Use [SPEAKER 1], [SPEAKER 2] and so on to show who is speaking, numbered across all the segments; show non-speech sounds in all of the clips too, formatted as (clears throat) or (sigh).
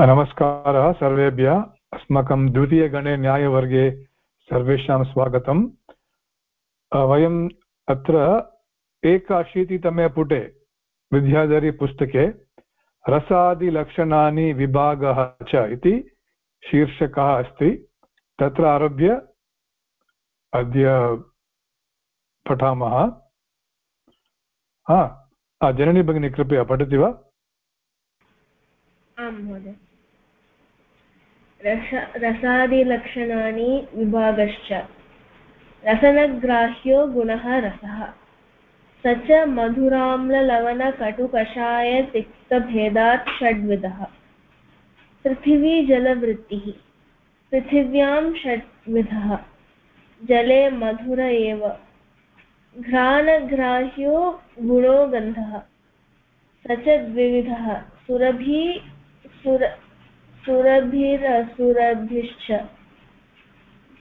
[SPEAKER 1] नमस्कारः, सर्वेभ्यः। अस्माकं द्वितीयगणे न्यायवर्गे सर्वेषां स्वागतम्। वयम् अत्र एकाशीतितमे पुटे विद्याधरीपुस्तके रसादिलक्षणानि विभागः च इति शीर्षकः अस्ति। तत्र आरभ्य अद्य पठामः। जननी भगिनी, कृपया पठति वा?
[SPEAKER 2] आं महोदय। रस, रसादिलक्षणानि विभागश्च। रसनग्राह्यो गुणः रसः। स च मधुराम्ललवणकटुकषायतिक्तभेदात् षड्विधः। पृथिवीजलवृत्तिः पृथिव्यां षड्विधः। जले मधुर एव। घ्राणग्राह्यो गुणो गन्धः। स च द्विविधः। सुरभि, सुर सुरभिरसुरभिश्च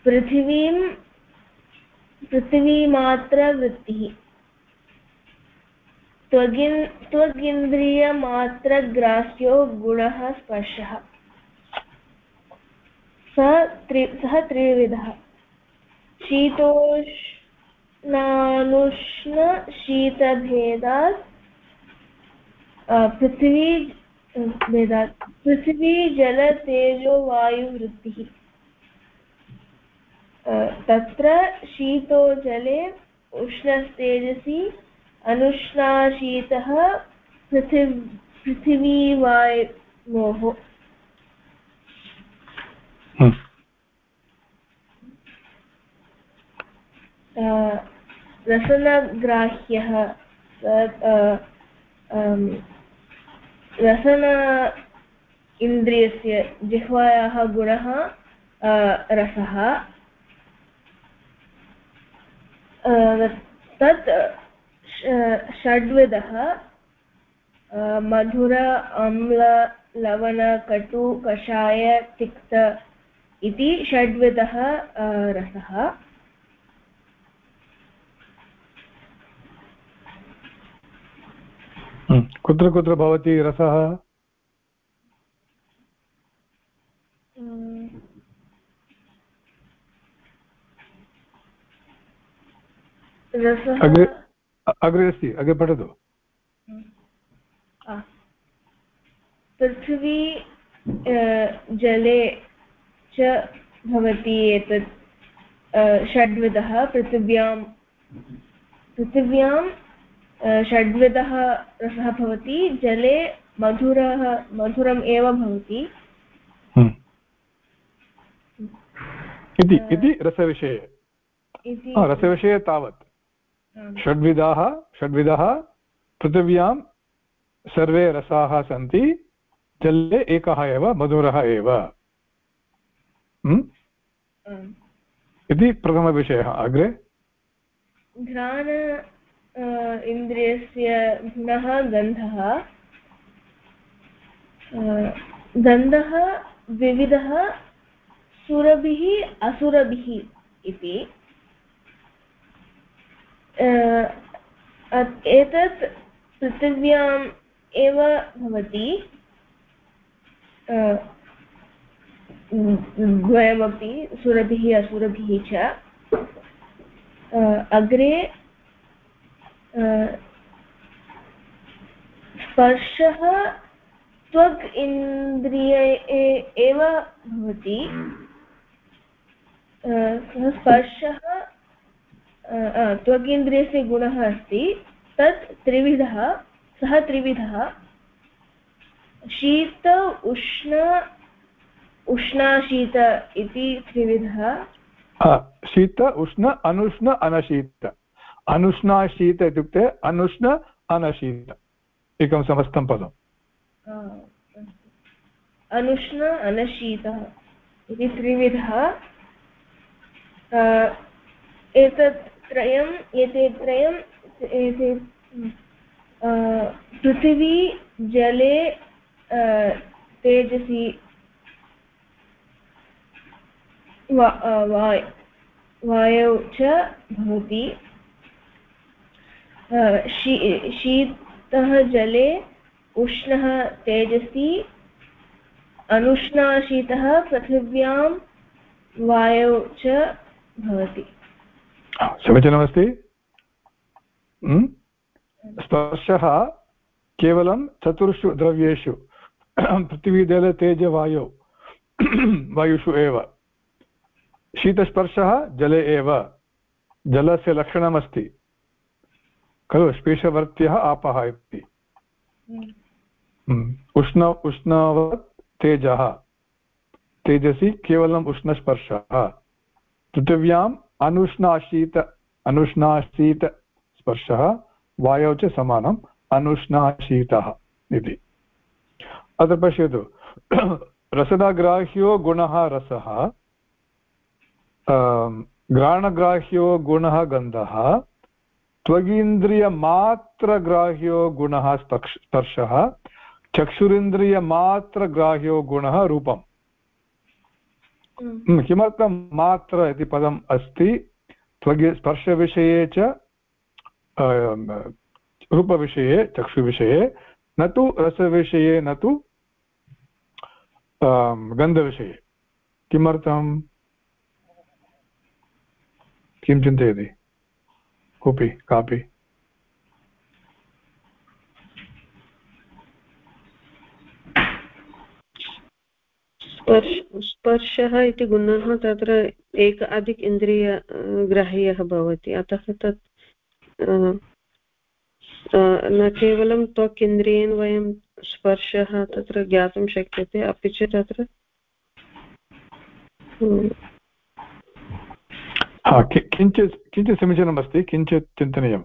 [SPEAKER 2] पृथिवीं पृथिवीमात्रवृत्तिः त्वगिन् त्वगिन्द्रियमात्रग्राह्यो गुणः स्पर्शः। सः त्रि सः त्रिविधः। शीतोष्णानुष्णशीतभेदात् पृथिवी भेदात् पृथिवी जलतेजो वायुवृत्तिः तत्र शीतो जले उष्णस्तेजसि अनुष्णाशीतः पृथिव् पृथिवीवायोः हम्म। रसनग्राह्यः रसन इन्द्रियस्य जिह्वायाः गुणः रसः। तत् षड्विधः मधुर, अम्ल, लवण, कटु, कषाय, तिक्त इति षड्विधः रसः।
[SPEAKER 1] कुत्र कुत्र भवति रसः? अग्रे अग्रे अस्ति अग्रे पठतु।
[SPEAKER 2] पृथिवी जले च भवति एतत् षड्विधः पृथिव्यां पृथिव्यां षड्विधः रसः भवति जले मधुरः मधुरम् एव भवति।
[SPEAKER 1] हम्म। इति इति रसविषये। रसविषये तावत्। षड्विधाः षड्विधः पृथिव्यां सर्वे रसाः सन्ति जले एकः एव मधुरः एव। हम्म? इति प्रथमविषयः अग्रे।
[SPEAKER 2] घ्राण इन्द्रियस्य गुणः गन्धः। गन्धः द्विविधः सुरभिः असुरभिः इति। एतत् पृथिव्याम् एव भवति। द्वयमपि सुरभिः असुरभिः च। अग्रे स्पर्शः त्वग् इन्द्रिय एव भवति। स्पर्शः त्वगिन्द्रियस्य गुणः अस्ति। तत् त्रिविधः, सः त्रिविधः। शीत, उष्ण, उष्णाशीत इति त्रिविधः।
[SPEAKER 1] शीत, उष्ण, अनुष्ण, अनशीत। अनुष्णाशीत इत्युक्ते अनुष्ण अनशीत एकं समस्तं पदम्
[SPEAKER 2] अनुष्ण अनशीतः इति त्रिविधः एतत् त्रयम्, एते त्रयम्, एते पृथिवी, जले तेजसि वायौ च भवति। शीतः जले उष्णः तेजसि, अनुष्णाशीतः पृथिव्यां वायौ च भवति।
[SPEAKER 1] समीचीनमस्ति? स्पर्शः केवलं चतुर्षु द्रव्येषु पृथिवी जल तेज वायुषु एव। शीतस्पर्शः जले एव। जलस्य लक्षणमस्ति। खलु स्पेशवर्त्यः आपः इति। हम्म। उष्ण उष्णवत् तेजः। तेजसि केवलम् उष्णस्पर्शः। पृथिव्याम् अनुष्णाशीत अनुष्णाशीतस्पर्शः वायौ च समानम् अनुष्णाशीतः इति। अत्र पश्यतु। (clears throat) रसदाग्राह्यो गुणः रसः। घ्राणग्राह्यो गुणः गन्धः। त्वगीन्द्रियमात्रग्राह्यो गुणः स्पर्शः चक्षुरिन्द्रियमात्रग्राह्यो गुणः रूपम्। हम्म, किमर्थं मात्र इति पदम् अस्ति? त्वगि स्पर्शविषये च रूपविषये चक्षुविषये न तु रसविषये न तु गन्धविषये। किमर्थम्? किं चिन्तयति? कोऽपि कापि
[SPEAKER 3] स्पर्शः इति गुणः तत्र एक अधिक इन्द्रिय ग्राह्यः भवति। अतः तत् न केवलं त्वक् इन्द्रियेण वयं स्पर्शः तत्र ज्ञातुं शक्यते, अपि च तत्र
[SPEAKER 1] किञ्चित् किञ्चित् समीचीनमस्ति किञ्चित् चिन्तनीयं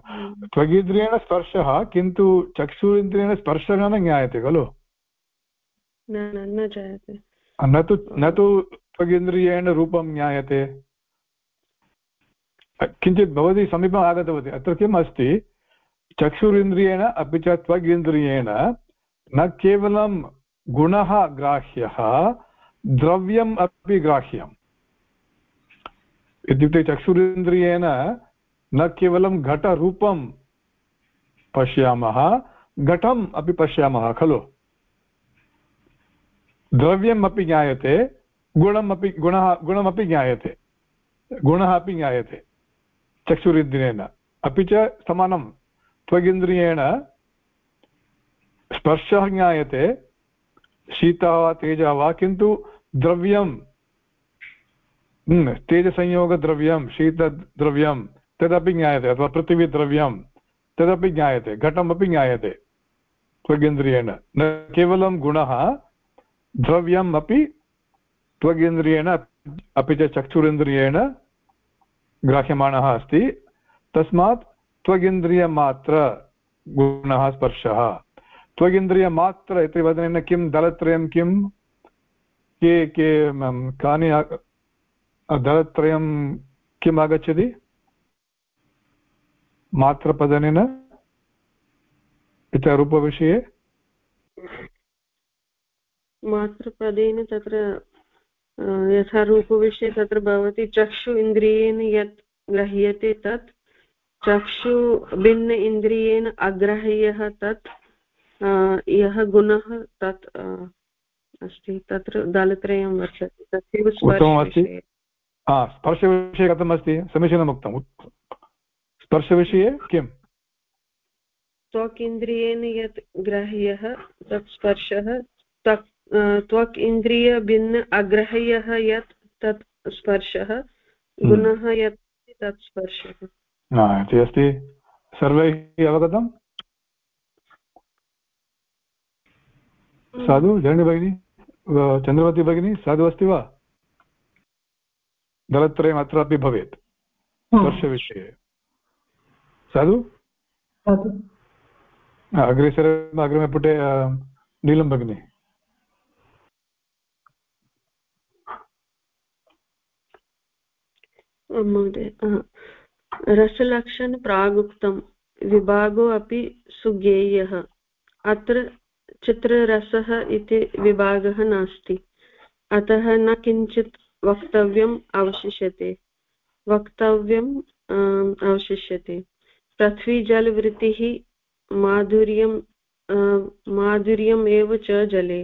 [SPEAKER 1] त्वगिन्द्रियेण स्पर्शः किन्तु चक्षुरिन्द्रियेण स्पर्शः न ज्ञायते खलु?
[SPEAKER 3] न
[SPEAKER 1] तु न तु त्वगिन्द्रियेण रूपं ज्ञायते। किञ्चित् भवती समीपम् आगतवती अत्र किम् अस्ति? चक्षुरिन्द्रियेण अपि च त्वगिन्द्रियेण न केवलं गुणः ग्राह्यः द्रव्यम् अपि ग्राह्यम्। इत्युक्ते चक्षुरिन्द्रियेण न केवलं घटरूपं पश्यामः, घटम् अपि पश्यामः, खलु? द्रव्यम् अपि ज्ञायते, गुणम् अपि, गुणः गुणमपि ज्ञायते, गुणः अपि ज्ञायते, चक्षुरिन्द्रियेण। अपि च समानं, त्वगिन्द्रियेण स्पर्शः ज्ञायते, शीतः वा तेजः वा, किन्तु द्रव्यं तेजसंयोगद्रव्यं शीतद्रव्यं तदपि ज्ञायते अथवा पृथिवीद्रव्यं तदपि ज्ञायते घटमपि ज्ञायते त्वगिन्द्रियेण न केवलं गुणः द्रव्यम् अपि त्वगिन्द्रियेण अपि च चक्षुरिन्द्रियेण ग्राह्यमाणः अस्ति तस्मात् त्वगिन्द्रियमात्र गुणः स्पर्शः त्वगिन्द्रियमात्र इति वदनेन किं दलत्रयं किं के के कानि दलत्रयं किम् आगच्छति? मात्रपदनेन? इति रूपविषये?
[SPEAKER 3] मात्रपदेन तत्र यथा रूपविषये तत्र भवति चक्षु इन्द्रियेण यत् ग्रह्यते तत् चक्षु भिन्न इन्द्रियेण अग्राह्यः तत् यः गुणः तत् अस्ति तत्र दलत्रयं वर्तते तथैव स्पर्शविषये
[SPEAKER 1] स्पर्शविषये कथमस्ति समीचीनम् उक्तम्। स्पर्शविषये किम्?
[SPEAKER 3] त्वक् इन्द्रियेण यत् ग्राह्यः तत् स्पर्शः तक् त्वक् इन्द्रियभिन्न अग्राह्यः यत् तत् स्पर्शः हम्म। गुणः यत् तत् स्पर्शः।
[SPEAKER 1] इति अस्ति। सर्वैः अवगतम्? साधु जरणि भगिनी चन्द्रवती भगिनी साधु अस्ति वा? दलत्रयम् अत्रापि भवेत् स्पर्शविषये साधु? अग्रे सर अग्रिमे पुटे नीलं भगिनि।
[SPEAKER 3] रसलक्षण प्रागुक्तं विभागो अपि सुज्ञेयः अत्र चित्ररसः इति विभागः नास्ति अतः न किञ्चित् वक्तव्यम् अवशिष्यते। वक्तव्यम् अवशिष्यते। पृथ्वी जलवृत्तिः माधुर्यं माधुर्यम् एव च जले।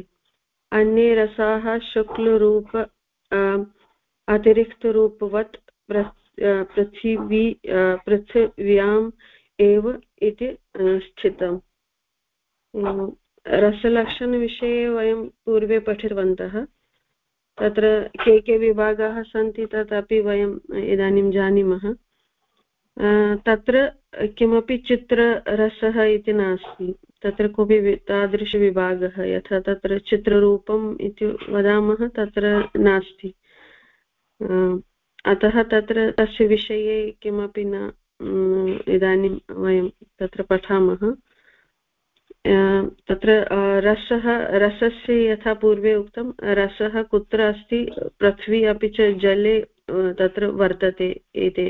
[SPEAKER 3] अन्ये रसाः शुक्लरूप अतिरिक्तरूपवत् पृथिवी पृथिव्याम् एव इति स्थितम्। रसलक्षणविषये वयं पूर्वे पठितवन्तः। तत्र के के विभागाः सन्ति तदपि वयम् इदानीं जानीमः। तत्र किमपि चित्ररसः इति नास्ति। तत्र कोऽपि तादृशविभागः यथा तत्र चित्ररूपम् इति वदामः, तत्र नास्ति। अतः तत्र तस्य विषये किमपि न, इदानीं वयं तत्र पठामः। तत्र रसः रसस्य यथा पूर्वे उक्तं रसः कुत्र अस्ति? पृथ्वी अपि च जले तत्र वर्तते एते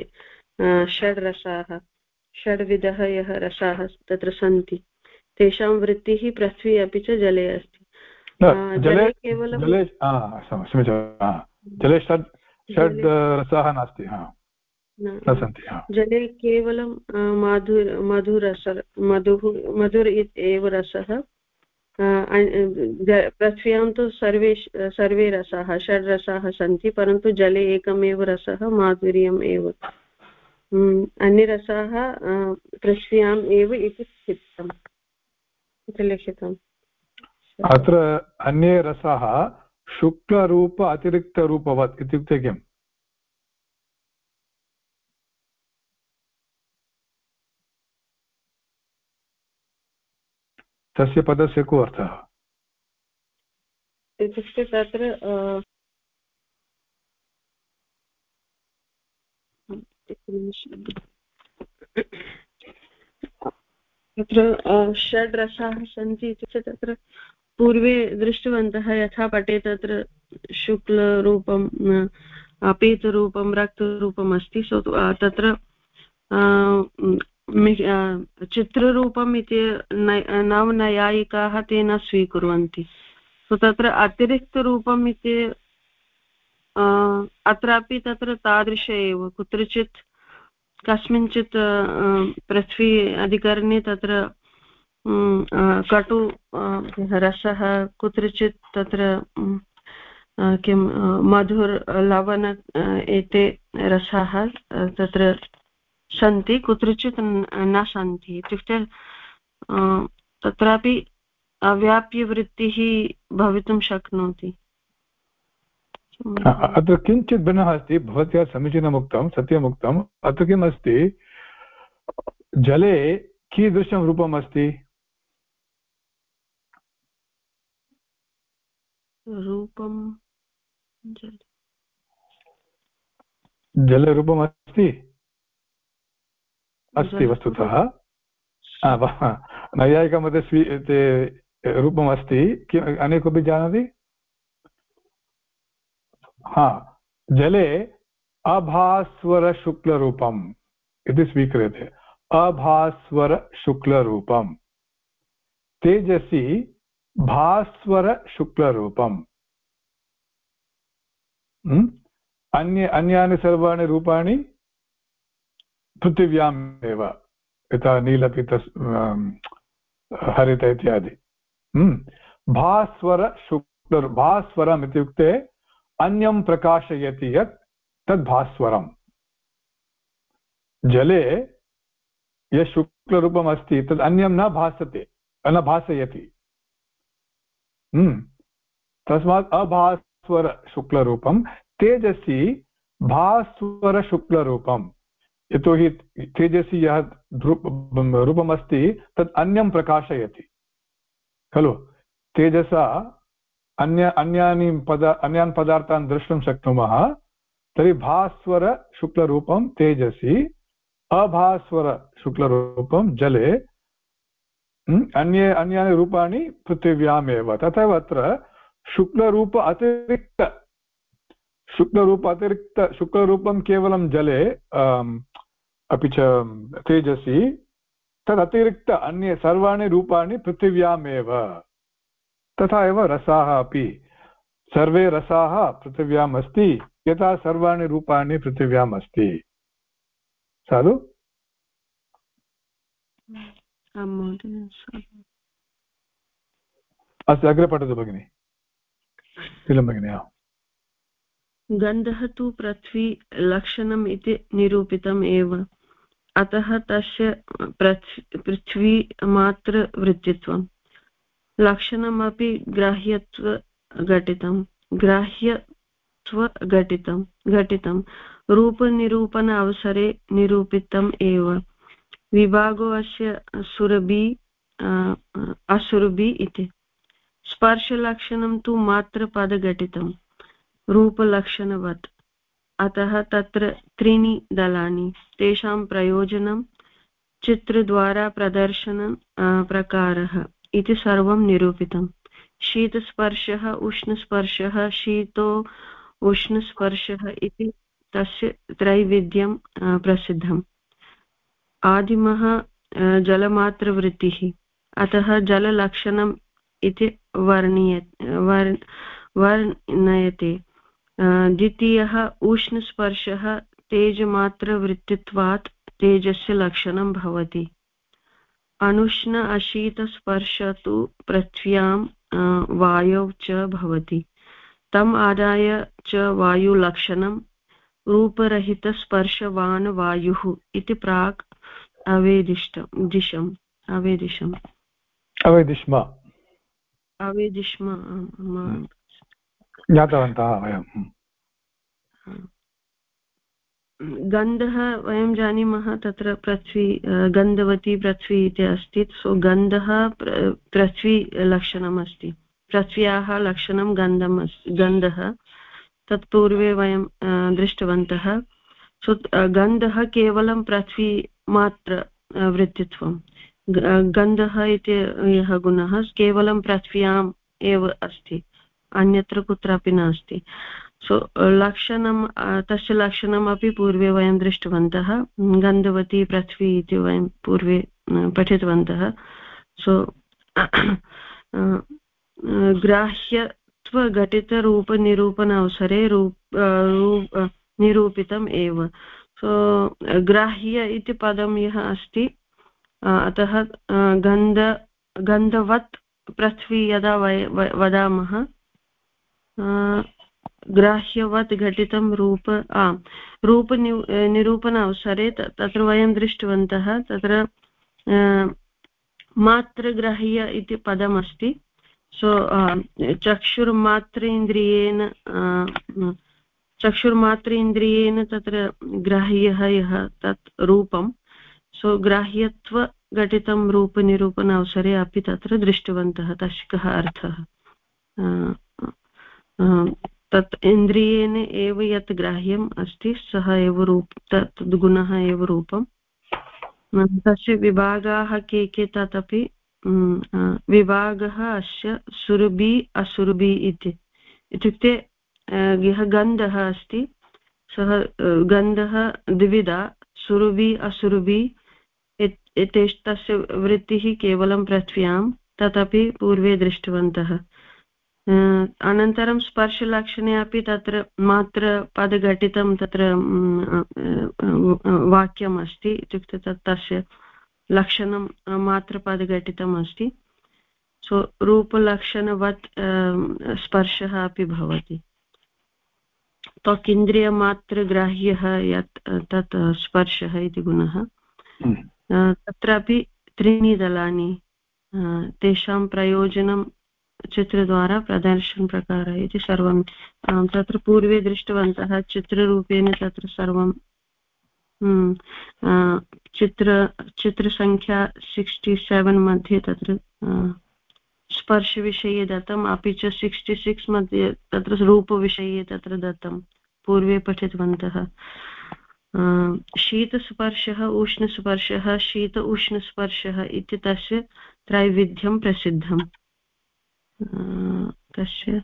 [SPEAKER 3] षड् रसाः षड्विधः यः रसाः तत्र सन्ति। तेषां वृत्तिः पृथ्वी अपि च जले अस्ति।
[SPEAKER 1] जले केवलं जले षड् षड् रसाः नास्ति न सन्ति
[SPEAKER 3] जले केवलं मधुर मधुरस मधुः मधुर एव रसः पृथ्व्यां तु सर्वे सर्वे रसाः षड् रसाः सन्ति परन्तु जले एकमेव रसः माधुर्यम् एव। अन्ये रसाः पृथ्व्याम् एव इति स्थितम्। इति लिखितम्।
[SPEAKER 1] अत्र अन्ये रसाः शुक्लरूप अतिरिक्तरूपवत् इत्युक्ते किम्? तस्य पदस्य को अर्थः?
[SPEAKER 3] इत्युक्ते तत्र तत्र षड् रसाः सन्ति इत्युक्ते तत्र पूर्वे दृष्टवन्तः यथा पटे तत्र शुक्लरूपं पीतरूपं रक्तरूपम् अस्ति सो तत्र चित्ररूपम् इति नवनयायिकाः ते न स्वीकुर्वन्ति। सो तत्र अतिरिक्तरूपम् इति अत्रापि तत्र तादृश एव। कुत्रचित्, कस्मिंश्चित् पृथ्वी अधिकरणे तत्र कटु रसः, कुत्रचित् तत्र किं मधुर लवण एते रसाः तत्र सन्ति कुत्रचित् न सन्ति इत्युक्ते तत्रापि अव्याप्यवृत्तिः भवितुं शक्नोति।
[SPEAKER 1] अत्र किञ्चित् भिन्नः अस्ति। भवत्या समीचीनम् उक्तं सत्यमुक्तम् अत्र किम् अस्ति? जले कीदृशं रूपम् अस्ति?
[SPEAKER 3] रूपं
[SPEAKER 1] जलरूपम् अस्ति वस्तुतः। नैयायिकमध्ये स्वी ते रूपम् अस्ति किम् अन्य कोऽपि जानाति? हा। जले अभास्वरशुक्लरूपम् इति स्वीक्रियते। अभास्वरशुक्लरूपम्। तेजसि भास्वरशुक्लरूपम्। अन्य अन्यानि सर्वाणि रूपाणि पृथिव्याम् एव यथा नीलपित हरित इत्यादि। भास्वर शुक्ल भास्वरम् इत्युक्ते अन्यं प्रकाशयति यत् तद् भास्वरम्। जले यत् शुक्लरूपम् अस्ति, तद् अन्यं न भासते, न भासयति। तस्मात् अभास्वरशुक्लरूपं तेजसि भास्वरशुक्लरूपम् यतोहि तेजसि यः रूपमस्ति, तत् अन्यं प्रकाशयति। खलु? तेजसा अन्य, अन्यानि पद, अन्यान् पदार्थान् द्रष्टुं शक्नुमः, तर्हि भास्वरशुक्लरूपं तेजसि अभास्वरशुक्लरूपं जले अन्ये, अन्यानि रूपाणि पृथिव्यामेव। तथैव अत्र शुक्लरूप अतिरिक्त शुक्लरूप अतिरिक्त, शुक्लरूपं केवलं जले अपि च तेजसि तदतिरिक्त अन्ये सर्वाणि रूपाणि पृथिव्यामेव। तथा एव रसाः अपि। सर्वे रसाः पृथिव्याम् अस्ति यथा सर्वाणि रूपाणि पृथिव्याम् अस्ति साधु। अस्तु अग्रे पठतु भगिनि। भगिनि
[SPEAKER 3] गन्धः तु पृथ्वी लक्षणम् इति निरूपितम् एव। अतः तस्य पृथ्वीमात्रवृत्तित्वं लक्षणमपि ग्राह्यत्वघटितं। ग्राह्यत्वघटितं। घटितं। रूपनिरूपण अवसरे निरूपितम् एव। विभागो अस्य सुरभि असुरभि इति। स्पर्शलक्षणं तु मात्रपदघटितं। रूपलक्षणवत्। अतः तत्र त्रीणि दलानि। तेषां प्रयोजनं, चित्रद्वारा प्रदर्शनं प्रकारः। इति सर्वं निरूपितम् शीतस्पर्शः, उष्णस्पर्शः, शीतो, उष्णस्पर्शः इति तस्य त्रैविध्यं प्रसिद्धम्। आदिमः जलमात्रवृत्तिः। अतः जललक्षणम् इति वर्णीय वर्, वर्णयते। द्वितीयः उष्णस्पर्शः तेजमात्रवृत्तित्वात् तेजस्य लक्षणं भवति। अनुष्ण अशीतस्पर्श तु पृथ्व्यां वायौ च भवति। तम् आदाय च वायुलक्षणं रूपरहितस्पर्शवान् वायुः इति प्राक् अवेदिष्टं दिशम् अवेदिशम्।
[SPEAKER 1] अवेदिष्म।
[SPEAKER 3] अवेदिष्म
[SPEAKER 1] हम्म। ज्ञातवन्तः वयं हम्म।
[SPEAKER 3] गन्धः वयं जानीमः तत्र पृथ्वी गन्धवती पृथ्वी इति अस्ति। सो गन्धः पृथ्वी लक्षणम् अस्ति। पृथ्व्याः लक्षणं गन्धम् अस्ति गन्धः। तत्पूर्वे वयं दृष्टवन्तः। सो गन्धः केवलं पृथ्वी मात्र वृत्तित्वं गन्धः इति यः गुणः केवलं पृथ्व्याम् एव अस्ति। अन्यत्र कुत्रापि नास्ति. सो लक्षणं तस्य लक्षणमपि पूर्वे वयं दृष्टवन्तः. गन्धवती पृथ्वी इति वयं पूर्वे पठितवन्तः. सो ग्राह्यत्वघटितरूपनिरूपण अवसरे रूप निरूपितम् एव. सो ग्राह्य इति पदं यः अस्ति अतः गन्ध, गन्धवत् पृथ्वी यदा वय वदामः ग्राह्यवत् घटितं रूप रूपनि निरूपण अवसरे तत्र वयं दृष्टवन्तः तत्र मात्रग्राह्य इति पदमस्ति सो चक्षुर्मात्रेन्द्रियेण चक्षुर्मात्रेन्द्रियेण तत्र ग्राह्यः यः तत् रूपं सो ग्राह्यत्वघटितं रूपनिरूपण अवसरे अपि तत्र दृष्टवन्तः तस्य कः अर्थः तत् इन्द्रियेण एव यत् ग्राह्यम् अस्ति, सः एव रूप, तत् गुणः एव रूपम्। तस्य विभागाः के के तत् अपि विभागः अस्य सुरभि, असुरभि इति। इत्युक्ते यः गन्धः अस्ति, सः गन्धः द्विविधा सुरभि, असुरभि एतेष तस्य वृत्तिः केवलं पृथ्व्यां, तदपि पूर्वे दृष्टवन्तः। अनन्तरं स्पर्शलक्षणे अपि तत्र मात्र पदघटितं तत्र वाक्यम् अस्ति इत्युक्ते तत् तस्य लक्षणं मात्रपदघटितम् अस्ति। सो रूपलक्षणवत् स्पर्शः अपि भवति। त्वक् इन्द्रियमात्रग्राह्यः यत् तत् स्पर्शः इति गुणः। तत्रापि त्रीणि दलानि तेषां प्रयोजनं चित्रद्वारा प्रदर्शनप्रकारः इति सर्वं तत्र पूर्वे दृष्टवन्तः चित्ररूपेण तत्र सर्वं हम्म, चित्र चित्रसङ्ख्या सिक्स्टि सेवेन् मध्ये तत्र स्पर्शविषये दत्तम् अपि च सिक्स्टि सिक्स् मध्ये तत्र रूपविषये तत्र दत्तं पूर्वे पठितवन्तः। शीतस्पर्शः उष्णस्पर्शः शीत उष्णस्पर्शः इति तस्य त्रैविध्यं प्रसिद्धम्। तस्य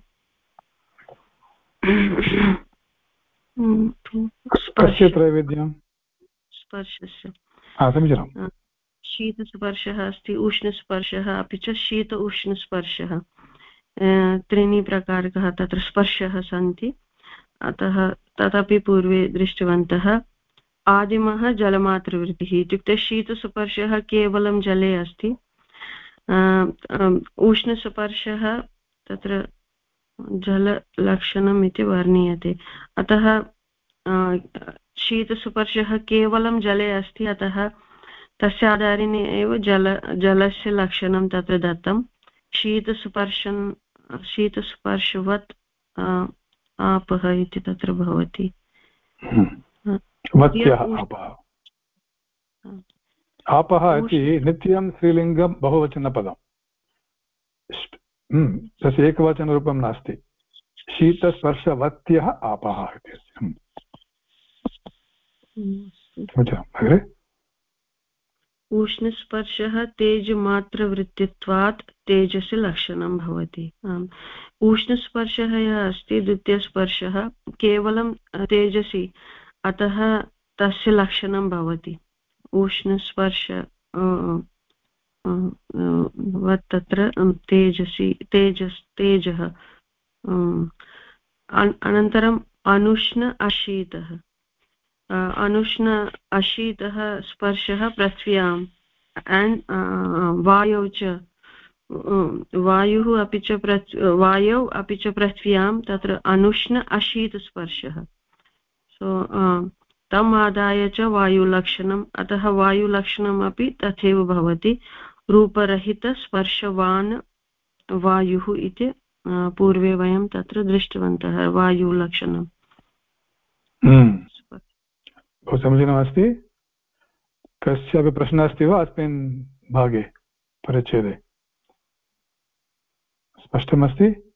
[SPEAKER 1] त्रैविध्यं
[SPEAKER 3] स्पर्शस्य।
[SPEAKER 1] समीचीनम्।
[SPEAKER 3] शीतस्पर्शः अस्ति उष्णस्पर्शः अपि च शीत उष्णस्पर्शः। त्रीणि प्रकारकः तत्र स्पर्शः सन्ति। अतः तदपि पूर्वे दृष्टवन्तः। आदिमः जलमातृवृत्तिः इत्युक्ते शीतस्पर्शः केवलं जले अस्ति। उष्णस्पर्शः तत्र जललक्षणम् इति वर्णीयते। अतः शीतस्पर्शः केवलं जले अस्ति अतः तस्य आधारेण एव जल जलस्य लक्षणं तत्र दत्तं। शीतस्पर्शन् शीतस्पर्शवत् आपः इति तत्र भवति।
[SPEAKER 1] आपः इति नित्यं स्त्रीलिङ्गं बहुवचनपदम् हम्म, तस्य एकवचनरूपं नास्ति। शीतस्पर्शवत्यः आपः इति
[SPEAKER 3] हम्म। उष्णस्पर्शः तेजमात्रवृत्तित्वात् तेजस्य लक्षणं भवति। आम्। उष्णस्पर्शः यः अस्ति द्वितीयस्पर्शः केवलं तेजसि अतः तस्य लक्षणं भवति। उष्णस्पर्श तत्र तेजसि, तेजस्, तेजः अनन्तरम् अनुष्ण अशीतः अनुष्ण अशीतः स्पर्शः पृथ्व्याम् एण्ड् वायौ च वायुः अपि च पृथ्, वायौ अपि च पृथ्व्यां तत्र अनुष्ण अशीतस्पर्शः। सो तम् आदाय च वायुलक्षणम्। अतः वायुलक्षणमपि तथैव भवति। रूपरहितस्पर्शवान् वायुः इति पूर्वे वयं तत्र दृष्टवन्तः वायुलक्षणम्।
[SPEAKER 1] हम्म। बहु समीचीनमस्ति कस्यापि प्रश्नः अस्ति वा अस्मिन् भागे परिच्छेदे? स्पष्टमस्ति?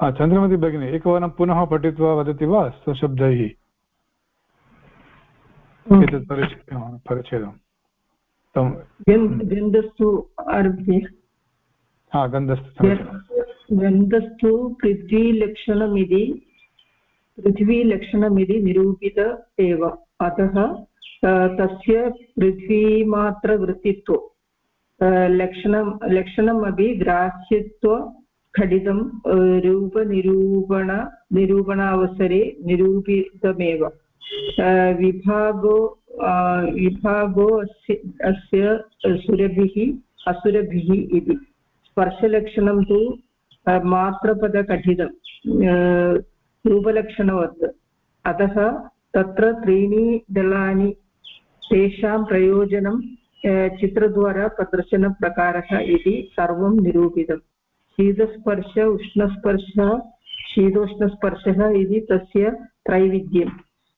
[SPEAKER 1] चन्द्रमति भगिनी एकवारं पुनः पठित्वा वदति वा स्वशब्दैः एतत् परिच्छेदं
[SPEAKER 4] गन्धस्तु आरभ्य
[SPEAKER 1] हा गन्धस्तु
[SPEAKER 4] गन्धस्तु पृथ्वीलक्षणमिति पृथ्वीलक्षणमिति निरूपित एव अतः तस्य पृथ्वीमात्रवृत्तित्व लक्षणं लक्षणमपि ग्राह्यत्वखडितं रूपनिरूपण निरूपितमेव। विभागो विभागो अस्य सुरभिः असुरभिः इति। स्पर्शलक्षणं तु मात्रपदकठिनं रूपलक्षणवत्। अतः तत्र त्रीणि दलानि, तेषां प्रयोजनं चित्रद्वारा प्रदर्शनप्रकारः इति सर्वं निरूपितम्। शीतस्पर्श, उष्णस्पर्शः, शीतोष्णस्पर्शः इति तस्य त्रैविध्यम्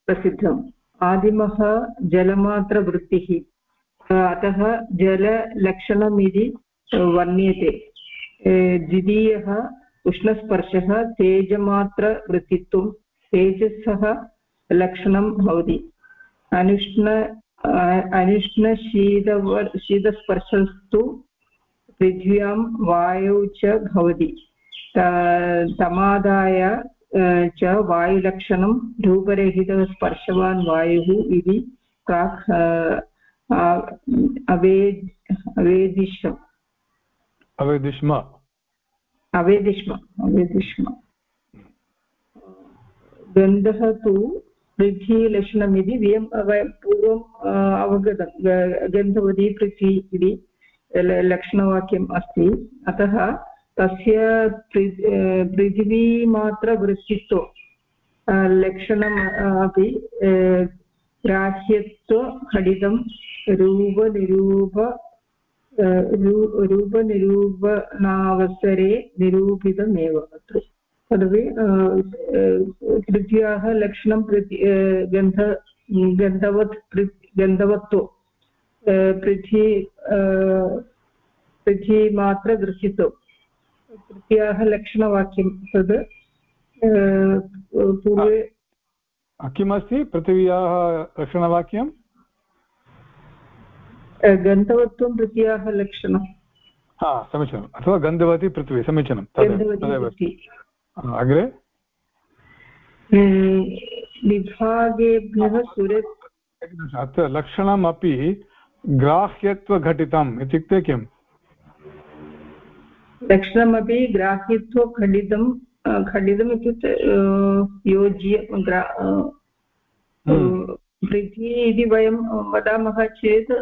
[SPEAKER 4] प्रसिद्धम्। आदिमः जलमात्रवृत्तिः। अतः जललक्षणम् इति वर्ण्यते द्वितीयः उष्णस्पर्शः, तेजमात्रवृत्तित्वं, तेजसः लक्षणं भवति। अनुष्ण अनुष्णशीतवर् शीतस्पर्शस्तु पृथ्व्यां वायौ च भवति तमादाय च वायुलक्षणं रूपरहितस्पर्शवान् वायुः इति प्राक् अवेद् अवेदिष्म
[SPEAKER 1] अवेदिष्म
[SPEAKER 4] अवेदिष्म अवेदिष्म गन्धः तु पृथ्वीलक्षणमिति वयं वयं पूर्वम् अवगतं गन्धवती पृथ्वी इति लक्षणवाक्यम् अस्ति। अतः तस्य पृथिवीमात्रवृत्तित्व लक्षणम् अपि ग्राह्यत्वखडितं रूपनिरूप रूपनिरूपणावसरे निरूपितमेव अत्र। तदपि पृथ्व्याः लक्षणं पृथ्वी गन्ध, गन्धवत्, गन्धवत्व। पृथ्वी पृथ्वीमात्रगृहीतौ तृतीयाः लक्षणवाक्यं तद् पूर्वे
[SPEAKER 1] किमस्ति पृथिव्याः लक्षणवाक्यं
[SPEAKER 4] गन्धवत्वं तृतीयाः लक्षणं
[SPEAKER 1] हा समीचीनम् अथवा गन्धवती पृथ्वी समीचीनं तदेव अग्रे
[SPEAKER 4] विभागेभ्यः सुर
[SPEAKER 1] अत्र लक्षणमपि ग्राह्यत्वघटितम् इत्युक्ते किम्
[SPEAKER 4] लक्षणमपि ग्राह्यत्व खण्डितं खण्डितम् इत्युक्ते योज्य हम्म। पृथ्वी इति वयं वदामः चेत्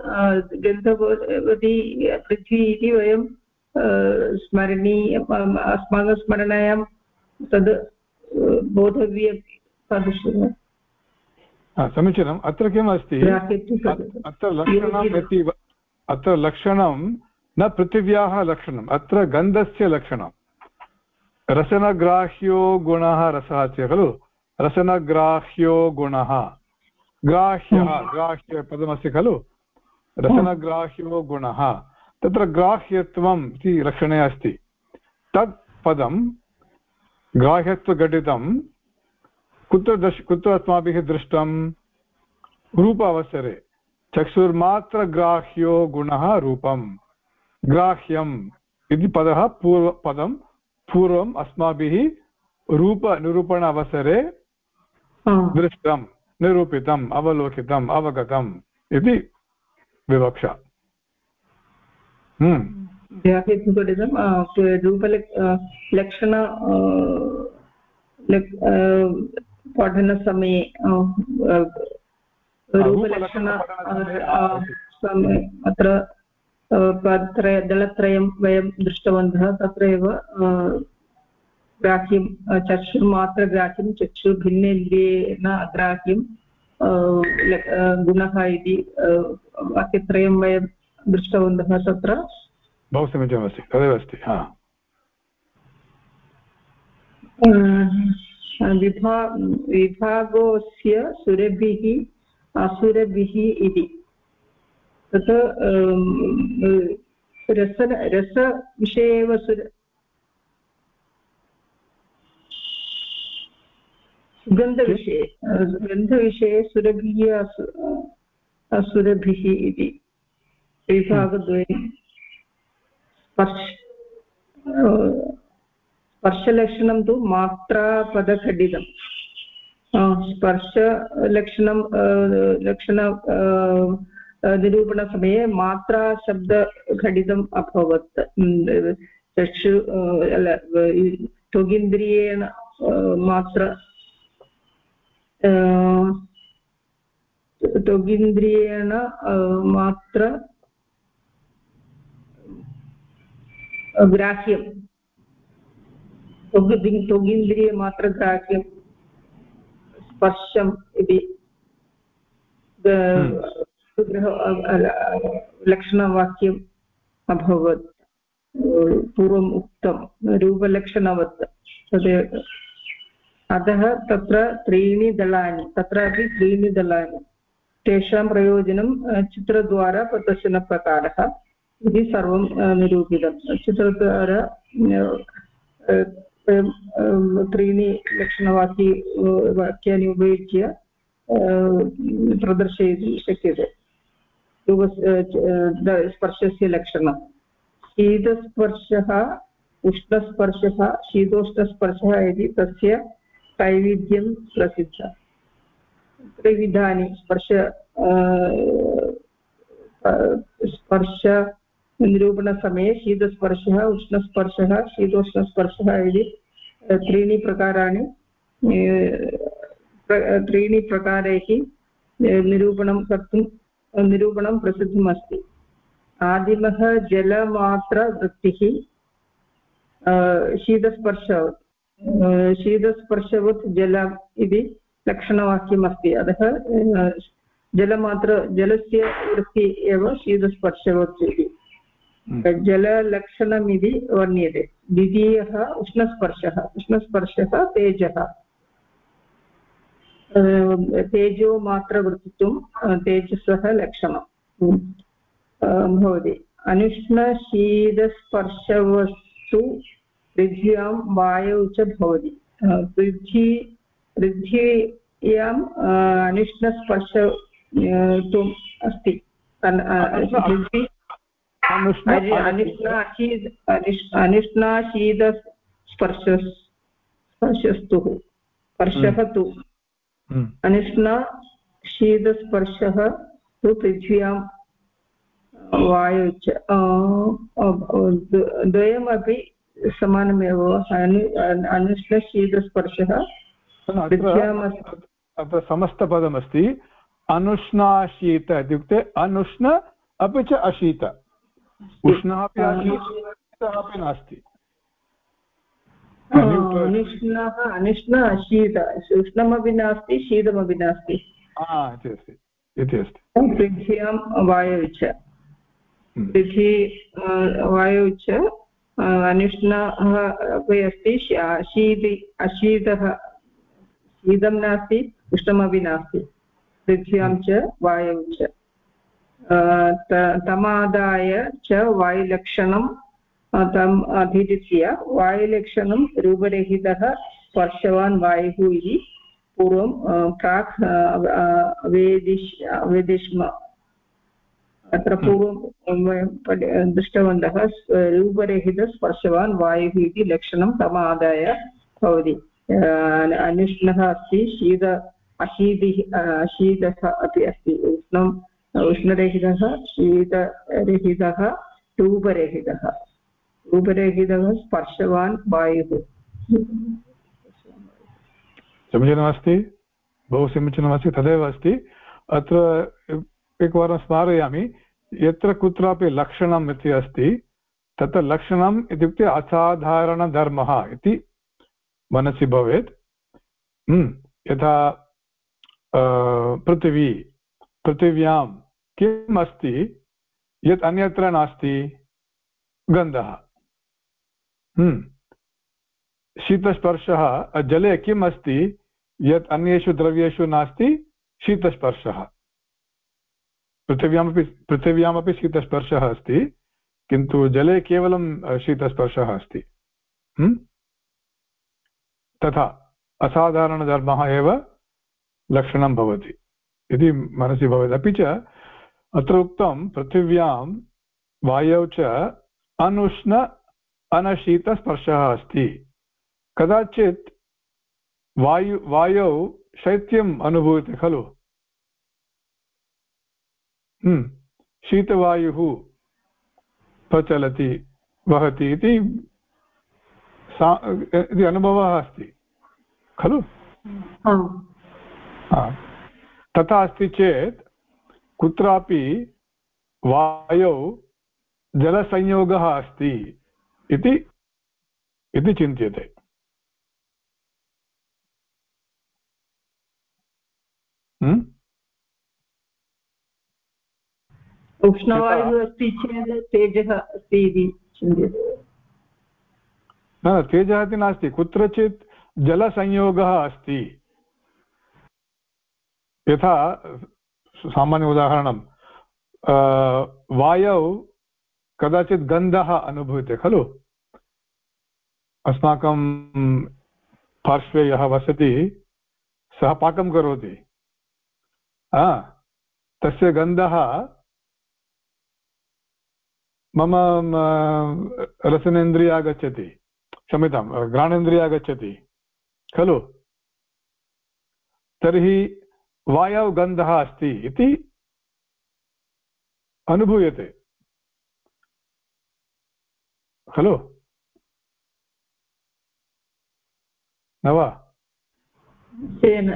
[SPEAKER 4] गन्धवती पृथ्वी इति वयं स्मरणीय अस्माकं स्मरणायां तद् बोधव्य तादृशं
[SPEAKER 1] समीचीनम् अत्र किम् अस्ति अत्र लक्षणम् इति अत्र लक्षणं न पृथिव्याः लक्षणम् अत्र गन्धस्य लक्षणं रसनग्राह्यो गुणः रसः च खलु रसनग्राह्यो गुणः ग्राह्यः ग्राह्य पदमस्ति खलु रसनग्राह्यो गुणः तत्र ग्राह्यत्वम् इति लक्षणे अस्ति तत् पदं ग्राह्यत्वघटितं कुत्र दश कुत्र अस्माभिः दृष्टं रूप अवसरे चक्षुर्मात्रग्राह्यो गुणः रूपं ग्राह्यम् इति पदः पूर्व पदं पूर्वम् अस्माभिः रूपनिरूपण अवसरे दृष्टं निरूपितम् अवलोकितम् अवगतम् इति विवक्षा।
[SPEAKER 4] व्याकृतिपठितं रूपलक् लक्षण पठनसमये रूपलक्षण समये अत्र त्रय दलत्रयं वयं दृष्टवन्तः तत्र एव ग्राह्यं चक्षुर्मात्रग्राह्यं चक्षुर्भिन्नेन्द्रियेण अग्राह्यं गुणः इति वाक्यत्रयं वयं दृष्टवन्तः तत्र
[SPEAKER 1] बहु समीचीनमस्ति तदेव अस्ति हा
[SPEAKER 4] विभा, विभागोऽस्य सुरभिः, असुरभिः इति। तत् रस रसविषये एव सुर, सुगन्धविषये गन्धविषये सुरभिः, असु, असुरभिः इति। विभागद्वयं स्पर्श स्पर्शलक्षणं तु मात्रापदखण्डितं स्पर्शलक्षणं लक्षण निरूपणसमये मात्राशब्दखण्डितम् अभवत्. चक्षु त्वगिन्द्रियेण मात्र त्वगिन्द्रियेण मात्र ग्राह्यं त्वगिन्द्रियमात्रग्राह्यं स्पर्शम् इति लक्षणवाक्यम् अभवत् पूर्वम् उक्तं रूपलक्षणवत् तदेव अतः तत्र त्रीणि दलानि तत्रापि त्रीणि दलानि तेषां प्रयोजनं चित्रद्वारा प्रदर्शनप्रकारः इति सर्वं निरूपितं चित्रद्वारा त्रीणि लक्षणवाक्ये वाक्यानि उपयुज्य प्रदर्शयितुं शक्यते स्पर्शस्य लक्षणं शीतस्पर्शः उष्णस्पर्शः शीतोष्णस्पर्शः इति तस्य वैविध्यं प्रसिद्ध त्रिविधानि स्पर्श स्पर्श निरूपणसमये शीतस्पर्शः, उष्णस्पर्शः, शीतोष्णस्पर्शः इति त्रीणि प्रकाराणि त्रीणि प्रकारैः निरूपणं कर्तुं निरूपणं प्रसिद्धम् अस्ति आदिमः जलमात्रवृत्तिः शीतस्पर्शवत् शीतस्पर्शवत् जलम् इति लक्षणवाक्यमस्ति अतः जलमात्र, जलस्य वृत्ति एव शीतस्पर्शवत् इति। जललक्षणमिति वर्ण्यते। द्वितीयः उष्णस्पर्शः। उष्णस्पर्शः तेजः। तेजोमात्रवृत्तित्वं तेजसः लक्षणं हम्म। भवति। अनुष्णशीतस्पर्शवस्तु पृथ्व्यां वायौ च भवति। पृथ्वी पृथ्व्याम् अनुष्णस्पर्शत्वम् अस्ति। पृथ्वी अनुष्णाशीतस्पर्श स्पर्शस्तुः। स्पर्शः तु। हम्म। अनुष्णा शीतस्पर्शः तु पृथ्व्यां वायु च द्वयमपि समानमेव। अनुष्णशीतस्पर्शः
[SPEAKER 1] अत्र समस्तपदमस्ति। अनुष्णाशीत इत्युक्ते अनुष्ण अपि च अशीत। उष्णः अपि अपि नास्ति।
[SPEAKER 4] अनुष्णः अनुष्ण शीत उष्णमपि नास्ति शीतमपि नास्ति।
[SPEAKER 1] इति अस्ति इति अस्ति।
[SPEAKER 4] पृथ्व्यां वायौ च पृथ्वी वायौ च अनुष्णः अपि अस्ति शीति अशीतः शीतं नास्ति उष्णमपि नास्ति। पृथ्व्यां च वायौ च तमादाय च वायुलक्षणं तम् अधीत्य वायुलक्षणं रूपरहितः स्पर्शवान् वायुः इति पूर्वं प्राक् वेदिश् वेदिष्म अत्र पूर्वं वयं दृष्टवन्तः रूपरहितस्पर्शवान् वायुः इति लक्षणं तम आदाय भवति अनुष्णः अस्ति शीत अशीतिः अशीतः अपि अस्ति उष्णम् उष्णरहितः शीतरहितः रूपरहितः रूपरहितः स्पर्शवान् वायुः।
[SPEAKER 1] समीचीनमस्ति? बहु समीचीनमस्ति तदेव अस्ति। अत्र एकवारं स्मारयामि यत्र कुत्रापि लक्षणम् इति अस्ति तत्र लक्षणम् इत्युक्ते असाधारणधर्मः इति मनसि भवेत्। हम्म, यथा पृथिवी पृथिव्यां किम् अस्ति? यत् अन्यत्र नास्ति? गन्धः। हम्म, शीतस्पर्शः जले किम् अस्ति? यत् अन्येषु द्रव्येषु नास्ति शीतस्पर्शः। पृथिव्यामपि पृथिव्यामपि शीतस्पर्शः अस्ति किन्तु जले केवलं शीतस्पर्शः अस्ति। तथा असाधारणधर्मः एव लक्षणं भवति। इति मनसि भवति। अपि च अत्र उक्तं पृथिव्यां वायौ च अनुष्ण अनशीतस्पर्शः अस्ति। कदाचित् वायु वायौ शैत्यम् अनुभूयते खलु? हम्म, शीतवायुः प्रचलति वहति इति इति अनुभवः अस्ति खलु? तथा अस्ति चेत् कुत्रापि वायौ जलसंयोगः अस्ति इति इति चिन्त्यते। Hmm?
[SPEAKER 4] उष्णवायुः अस्ति चेत् तेजः अस्ति इति चिन्त्यते।
[SPEAKER 1] न तेजः इति नास्ति। कुत्रचित् जलसंयोगः अस्ति। यथा सामान्य उदाहरणं वायौ कदाचित् गन्धः अनुभूयते खलु? अस्माकं पार्श्वे यः वसति, सः पाकं करोति। तस्य गन्धः मम रसनेन्द्रिय आगच्छति, क्षम्यतां, घ्राणेन्द्रिय आगच्छति, खलु? तर्हि वायौ गन्धः अस्ति इति अनुभूयते। खलु? न वा?
[SPEAKER 4] निश्चयेन।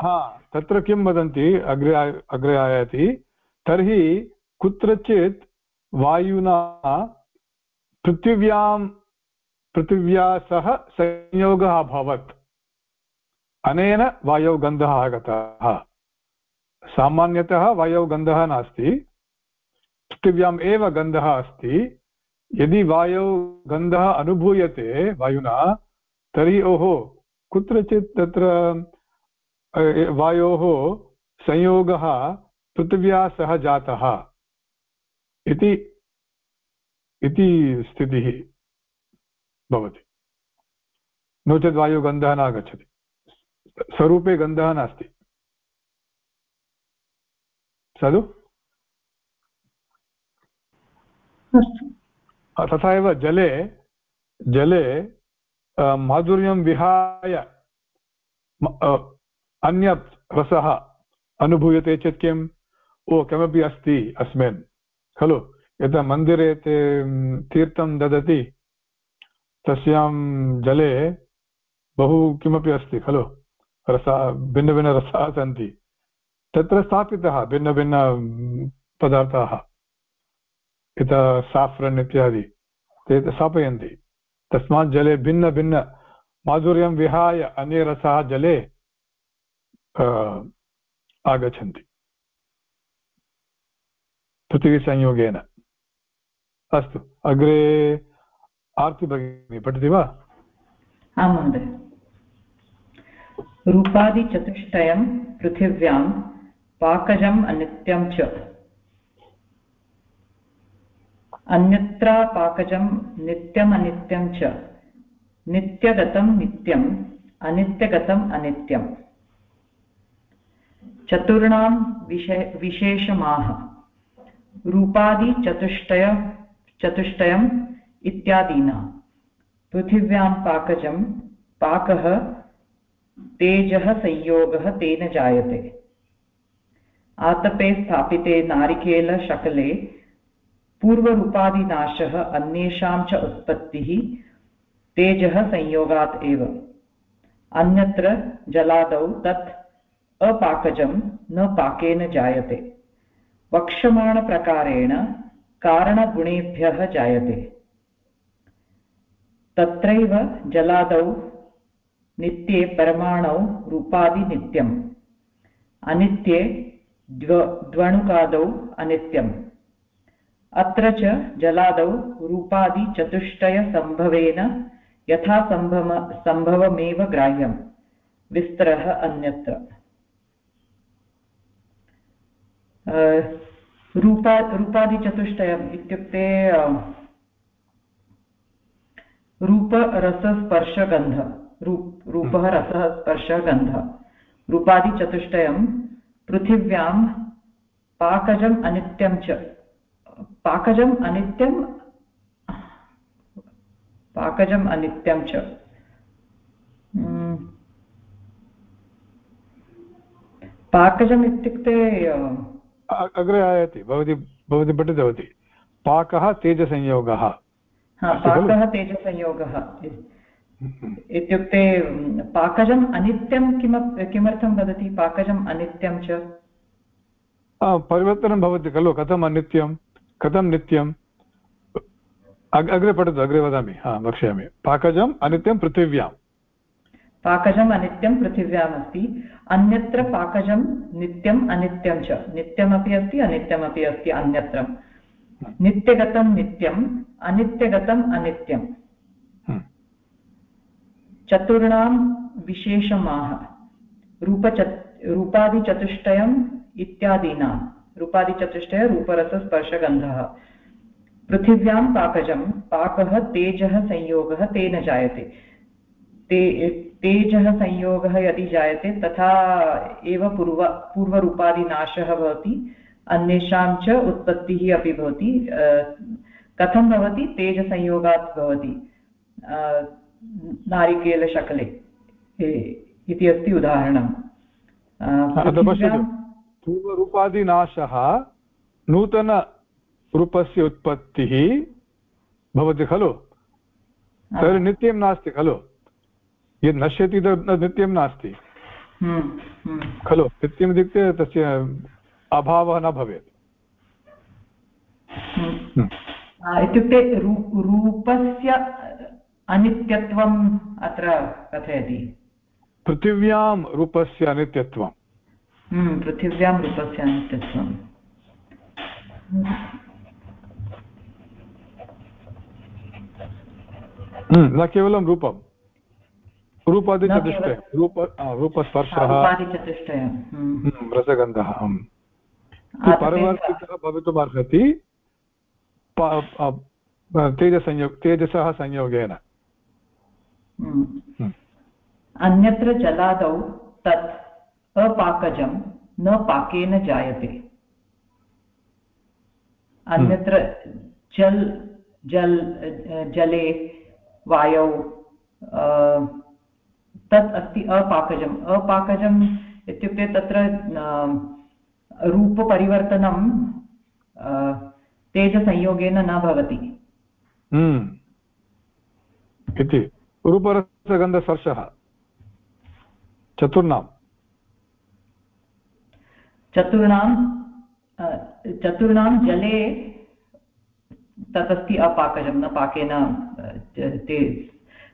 [SPEAKER 1] हा? तत्र किं वदन्ति? अग्रे अग्रे आयाति। तर्हि कुत्रचित् वायुना पृथिव्यां पृथिव्या सह संयोगः अभवत्। अनेन वायौ गन्धः आगतः। सामान्यतः वायौ गन्धः नास्ति। पृथिव्याम् एव गन्धः अस्ति। यदि वायौ गन्धः अनुभूयते वायुना, तर्हि ओहो, कुत्रचित् तत्र वायोः संयोगः पृथिव्या सह जातः इति स्थितिः। भवति। नो चेत् वायुगन्धः न आगच्छति स्वरूपे गन्धः नास्ति। साधु तथा एव जले जले माधुर्यं विहाय अन्यत् रसः अनुभूयते चेत् किम् ओ किमपि अस्ति अस्मिन्। खलु? यदा मन्दिरे ते तीर्थं ददति तस्यां जले बहु किमपि अस्ति, खलु? रसा, भिन्नभिन्नरसाः सन्ति। तत्र स्थापितः भिन्नभिन्न पदार्थाः। यथा साफ्रन् इत्यादि। ते स्थापयन्ति। तस्मात् जले भिन्नभिन्न माधुर्यं विहाय अन्ये रसाः जले आगच्छन्ति। पृथिवीसंयोगेन। अस्तु। अग्रे आर्ति भगिनी, पठति वा?
[SPEAKER 5] आं महोदय। रूपादिचतुष्टयं पृथिव्यां पाकजम् अनित्यं च। अन्यत्र पाकजं नित्यमनित्यं च। नित्यगतं नित्यम्, अनित्यगतम् अनित्यम्। चतुर्णां विशे, विशेषमाः। रूपादिचतुष्टय चतुष्टयम् इत्यादीना। पृथिव्यां पाकजं, पाकः तेजः संयोगः तेन जायते। आतपे स्थापिते नारिकेलशकले पूर्वरूपादिनाशः, अन्येषां च उत्पत्तिः तेजः संयोगात् एव। अन्यत्र जलादौ तत् अपाकजं, न पाकेन जायते। वक्ष्यमाणप्रकारेण कारणगुणेभ्यः जायते। तत्रैव जलादौ नित्ये परमाणौ रूपादिनित्यम् अनित्ये द्व, द्वणुकादौ अनित्यम् अत्र च जलादौ रूपादिचतुष्टयसम्भवेन यथा सम्भव सम्भवमेव ग्राह्यम् विस्तरः अन्यत्र। रूपा, रूपादिचतुष्टयम् इत्युक्ते रूपरसस्पर्शगन्ध रूप रूपः रसः स्पर्शः गन्धः रूपादिचतुष्टयं पृथिव्यां पाकजम् अनित्यं च पाकजम् अनित्यं पाकजम् अनित्यं च। पाकजम् इत्युक्ते
[SPEAKER 1] अग्रे आयाति भवती भवती पठितवती। पाकः तेजसंयोगः।
[SPEAKER 5] पाकः तेजसंयोगः। इत्युक्ते पाकजम् अनित्यं किम किमर्थं वदति? पाकजम् अनित्यं च?
[SPEAKER 1] परिवर्तनं भवति खलु कथम् अनित्यं कथं नित्यम् अग्रे पठतु अग्रे वदामि। हा वक्ष्यामि। पाकजम् अनित्यं पृथिव्यां
[SPEAKER 5] पाकजम् अनित्यं पृथिव्याम् अस्ति अन्यत्र पाकजं नित्यम् अनित्यं च। नित्यमपि अस्ति अनित्यमपि अस्ति अन्यत्र। नित्यगतं नित्यम् अनित्यगतम् अनित्यम् चतुर्णां विशेषमाः रूपचत् रूपादिचतुष्टयम् इत्यादीनां रूपादिचतुष्टय रूपरसस्पर्शगन्धः पृथिव्यां पाकजं पाकः तेजः संयोगः तेन जायते। ते तेजः संयोगः यदि जायते तथा एव पूर्व पूर्वरूपादिनाशः भवति। अन्येषां च उत्पत्तिः अपि भवति कथं भवति? तेजसंयोगात् भवति नारिकेलशकले इति अस्ति उदाहरणं।
[SPEAKER 1] पूर्वरूपादिनाशः नूतनरूपस्य उत्पत्तिः भवति खलु? तर्हि नित्यं नास्ति खलु? यद् नश्यति तद् नित्यं नास्ति।
[SPEAKER 5] हम्म, हम्म।
[SPEAKER 1] खलु? नित्यम् इत्युक्ते तस्य अभावः न भवेत्।
[SPEAKER 5] हम्म। इत्युक्ते रूपस्य अनित्यत्वम् अत्र कथयति?
[SPEAKER 1] पृथिव्यां रूपस्य अनित्यत्वं
[SPEAKER 5] हम्म, पृथिव्यां रूपस्य अनित्यत्वम्।
[SPEAKER 1] हम्म, न केवलं रूपं रूपादिचतुष्टय। रूप रूपस्पर्शः। रसगन्धः परिवर्तितः भवितुमर्हति तेजसंयोग तेजसः संयोगेन।
[SPEAKER 5] अन्यत्र जलादौ तत् अपाकजं न पाकेन जायते अन्यत्र जल जल जले वायौ तत् अस्ति अपाकजम् अपाकजम् इत्युक्ते तत्र रूपपरिवर्तनं तेजसंयोगेन न भवति।
[SPEAKER 1] हम्म। इति। रूपरसगन्धस्पर्शः चतुर्णां
[SPEAKER 5] चतुर्णां चतुर्णां जले तदस्ति अपाकजं न पाकेन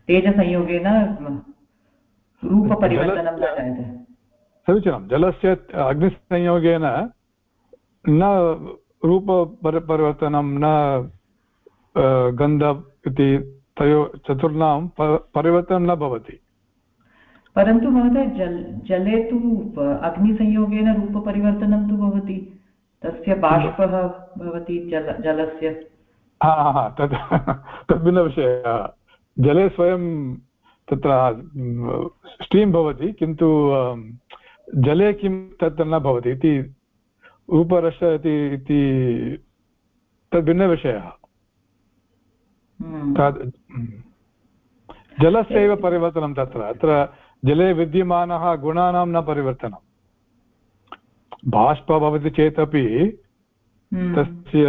[SPEAKER 5] तेजसंयोगेन रूपपरिवर्तनं न जायते
[SPEAKER 1] समीचीनं। जलस्य अग्निसंयोगेन न रूपपरिवर्तनं न गन्ध इति तयो चतुर्णां परिवर्तनं न भवति।
[SPEAKER 5] परन्तु महोदय जल जले तु अग्निसंयोगेन रूपपरिवर्तनं तु भवति। तस्य बाष्पः भवति जल जलस्य।
[SPEAKER 1] हा हा तद् तद् भिन्नविषयः। जले स्वयं तत्र स्टीम् भवति किन्तु जले किं तत्र न भवति इति रूपरस इति तद् भिन्नविषयः
[SPEAKER 5] हम्म।
[SPEAKER 1] जलस्य एव परिवर्तनं तत्र अत्र जले विद्यमानः गुणानां न परिवर्तनं बाष्प भवति चेदपि
[SPEAKER 5] हम्म।
[SPEAKER 1] तस्य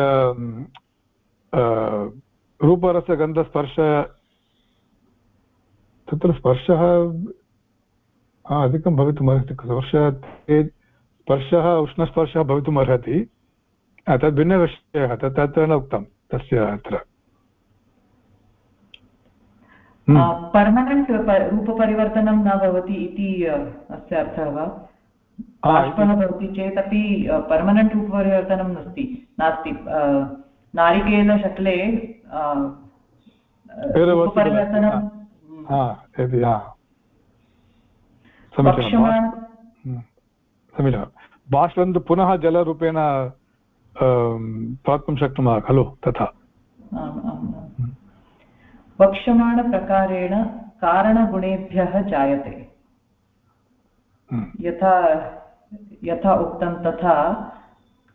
[SPEAKER 1] रूपरसगन्धस्पर्श तत्र स्पर्शः अधिकं भवितुमर्हति स्पर्श स्पर्शः उष्णस्पर्शः भवितुम् अर्हति तद् भिन्नविषयः तत् तत्र न उक्तं तस्य अत्र।
[SPEAKER 5] पर्मनेण्ट् रूपपरिवर्तनं न भवति इति अस्य अर्थः वा? बाष्पः भवति चेदपि पर्मनेण्ट् रूपपरिवर्तनं नास्ति नास्ति नारिकेलशकले रूपपरिवर्तनं
[SPEAKER 1] समीचीनं. बाष्पं तु पुनः जलरूपेण प्राप्तुं शक्नुमः खलु तथा.
[SPEAKER 5] वक्ष्यमाणप्रकारेण कारणगुणेभ्यः जायते. हम्म। यथा यथा उक्तं तथा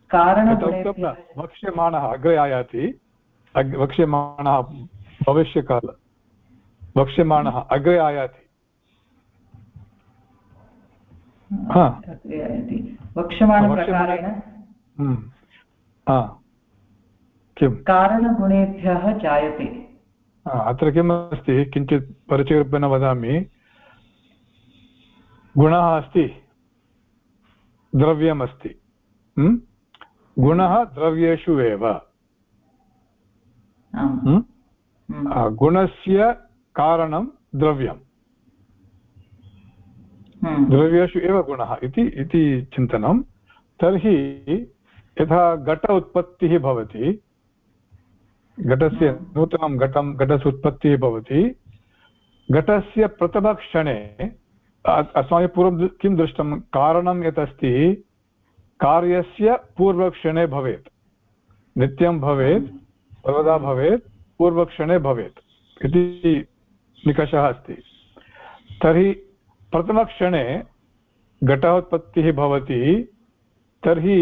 [SPEAKER 5] कारणगुणेभ्यः
[SPEAKER 1] वक्ष्यमाणः अग्रे आयाति. वक्ष्यमाणः भविष्यकाल. वक्ष्यमाणः अग्रे आयाति.
[SPEAKER 5] वक्ष्यमाणप्रकारेण
[SPEAKER 1] हम्म। किं
[SPEAKER 5] कारणगुणेभ्यः जायते।
[SPEAKER 1] अत्र किम् अस्ति किञ्चित् परिचयरूपेण वदामि। गुणः अस्ति। द्रव्यमस्ति। हम्म? गुणः द्रव्येषु एव। हम्म? गुणस्य कारणं द्रव्यम्। द्रव्येषु एव गुणः इति इति चिन्तनं तर्हि यथा घट उत्पत्तिः भवति घटस्य नूतनं घटं घटस्य उत्पत्तिः भवति। घटस्य प्रथमक्षणे अस्माभिः पूर्वं किं दृष्टं? कारणं यत् अस्ति कार्यस्य पूर्वक्षणे भवेत्। नित्यं भवेत् सर्वदा भवेत् पूर्वक्षणे भवेत् इति निकषः अस्ति। तर्हि प्रथमक्षणे घटोत्पत्तिः भवति, तर्हि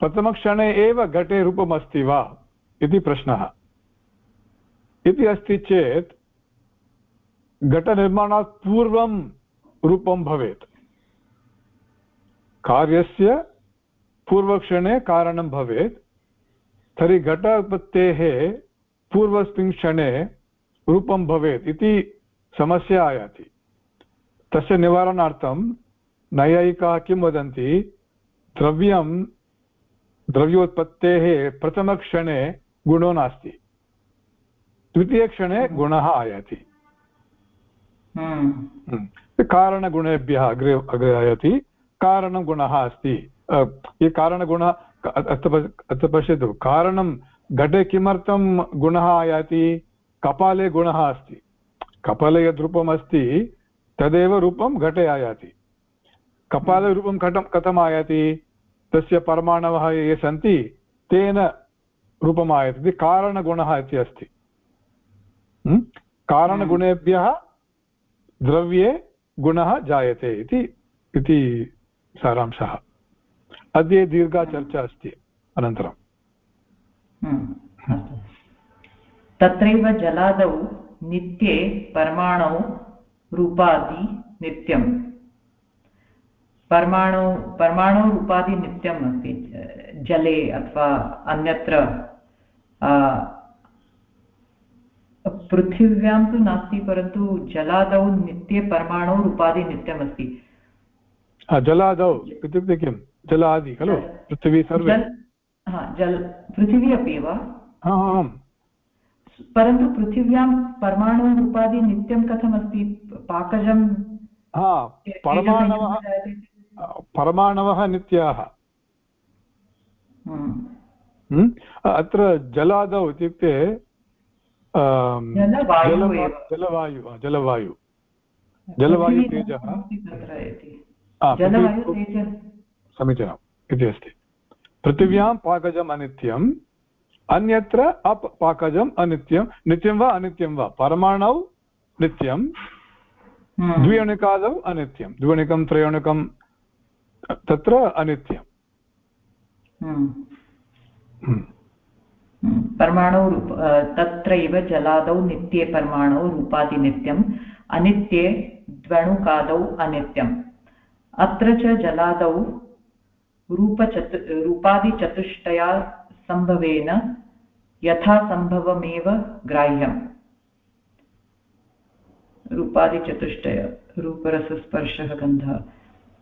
[SPEAKER 1] प्रथमक्षणे एव घटे रूपमस्ति वा इति प्रश्नः। इति अस्ति चेत् घटनिर्माणात् पूर्वं रूपं भवेत्। कार्यस्य पूर्वक्षणे कारणं भवेत्, तर्हि घटोत्पत्तेः पूर्वस्मिन् क्षणे रूपं भवेत् इति समस्या आयाति। तस्य निवारणार्थं नैयायिकाः किं वदन्ति? द्रव्यं द्रव्योत्पत्तेः प्रथमक्षणे गुणो नास्ति। द्वितीयक्षणे गुणः आयाति।
[SPEAKER 5] हम्म।
[SPEAKER 1] कारणगुणेभ्यः अग्रे अग्रे आयाति। कारणगुणः अस्ति। ये कारणगुणः अत्र पश्यतु। कारणं घटे किमर्थं गुणः आयाति? कपाले गुणः अस्ति। कपाले यद् रूपम् अस्ति तदेव रूपं घटे आयाति कपाले रूपं कथं कथम् आयाति तस्य परमाणवः ये सन्ति, तेन रूपम् आयाति कारणगुणः इति अस्ति। कारणगुणेभ्यः द्रव्ये गुणः जायते इति इति सारांशः। अद्य दीर्घा चर्चा अस्ति अनन्तरं।
[SPEAKER 5] तत्रैव जलादौ नित्ये परमाणौ रूपादि नित्यं परमाणु परमाणु रूपादि नित्यम् अस्ति जले अथवा अन्यत्र पृथिव्यां तु नास्ति परन्तु जलादौ नित्ये परमाणौ रूपादि नित्यमस्ति
[SPEAKER 1] जलादौ इत्युक्ते किं? जलादि खलु? पृथिवी सर्वे?
[SPEAKER 5] जल हा जल पृथिवी अपि वा?
[SPEAKER 1] आम्।
[SPEAKER 5] परन्तु पृथिव्यां परमाणुरूपादि नित्यं कथमस्ति? पाकजं
[SPEAKER 1] हा परमाणवः परमाणवः नित्याः।
[SPEAKER 5] हम्म।
[SPEAKER 1] हम्म? अत्र जलादौ इत्युक्ते
[SPEAKER 5] जलवायु
[SPEAKER 1] जलवायु जलवायु। जलवायुतेजः समीचीनम्। इति अस्ति। पृथिव्यां पाकजम् अनित्यम्। अन्यत्र अप् पाकजम् अनित्यं। नित्यं वा अनित्यं वा? परमाणौ नित्यं। द्व्यणिकादौ अनित्यं। द्व्यणिकं त्रयोणिकं तत्र अनित्यम्
[SPEAKER 5] हम्म। परमाणौ तत्रैव जलादौ नित्ये परमाणौ रूपादिनित्यम् अनित्ये द्वणुकादौ अनित्यम्। अत्र च जलादौ रूपचतु रूपादिचतुष्टया सम्भवेन यथासम्भवमेव ग्राह्यम्। रूपादिचतुष्टय रूपरसस्पर्शः गन्धः।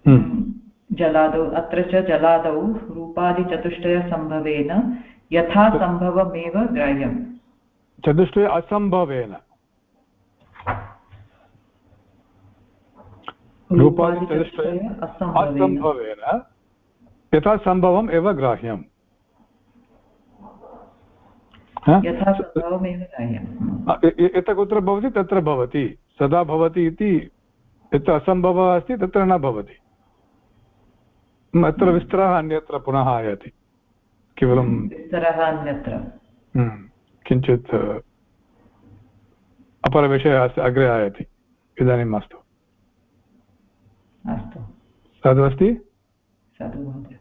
[SPEAKER 1] हम्म।
[SPEAKER 5] जलादौ अत्र च जलादौ रूपादिचतुष्टयसम्भवेन यथासम्भवमेव ग्राह्यम्।
[SPEAKER 1] चतुष्टय असम्भवेन रूपादिचतुष्टय असम्भवेन यथा सम्भवम् एव ग्राह्यम्। यत्र कुत्र भवति? तत्र भवति। सदा भवति इति यत्र असम्भवः अस्ति तत्र न भवति। अत्र विस्तरः अन्यत्र पुनः आयाति। केवलं
[SPEAKER 5] विस्तरः अन्यत्र।
[SPEAKER 1] हम्म, किञ्चित् अपरविषयः अस्ति अग्रे आयाति। इदानीं मास्तु
[SPEAKER 5] अस्तु। साधु महोदय।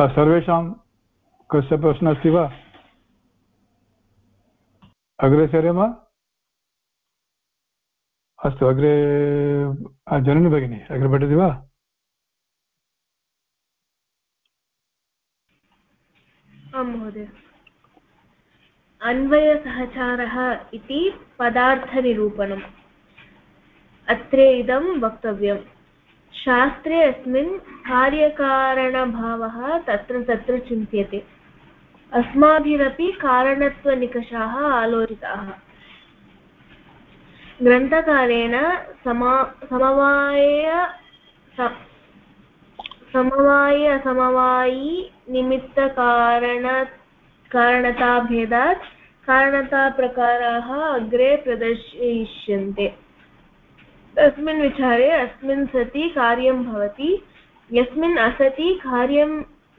[SPEAKER 1] सर्वेषां कस्य प्रश्नः अस्ति वा? अग्रे सरेम अस्तु, अग्रे जननी भगिनी, अग्रे पठति वा?
[SPEAKER 2] आं महोदय। अन्वयसहचारः इति पदार्थनिरूपणम्। अत्र इदं शास्त्रे अस्मिन् कार्यकारणभावः तत्र तत्र चिन्त्यते। अस्माभिरपि कारणत्वनिकषाः आलोचिताः। ग्रन्थकारेण समा समवाय समवायि असमवायि कारणताभेदात् कारणताप्रकाराः अग्रे प्रदर्शयिष्यन्ते। तस्मिन् विचारे अस्मिन् सति कार्यं भवति, यस्मिन् असति कार्यं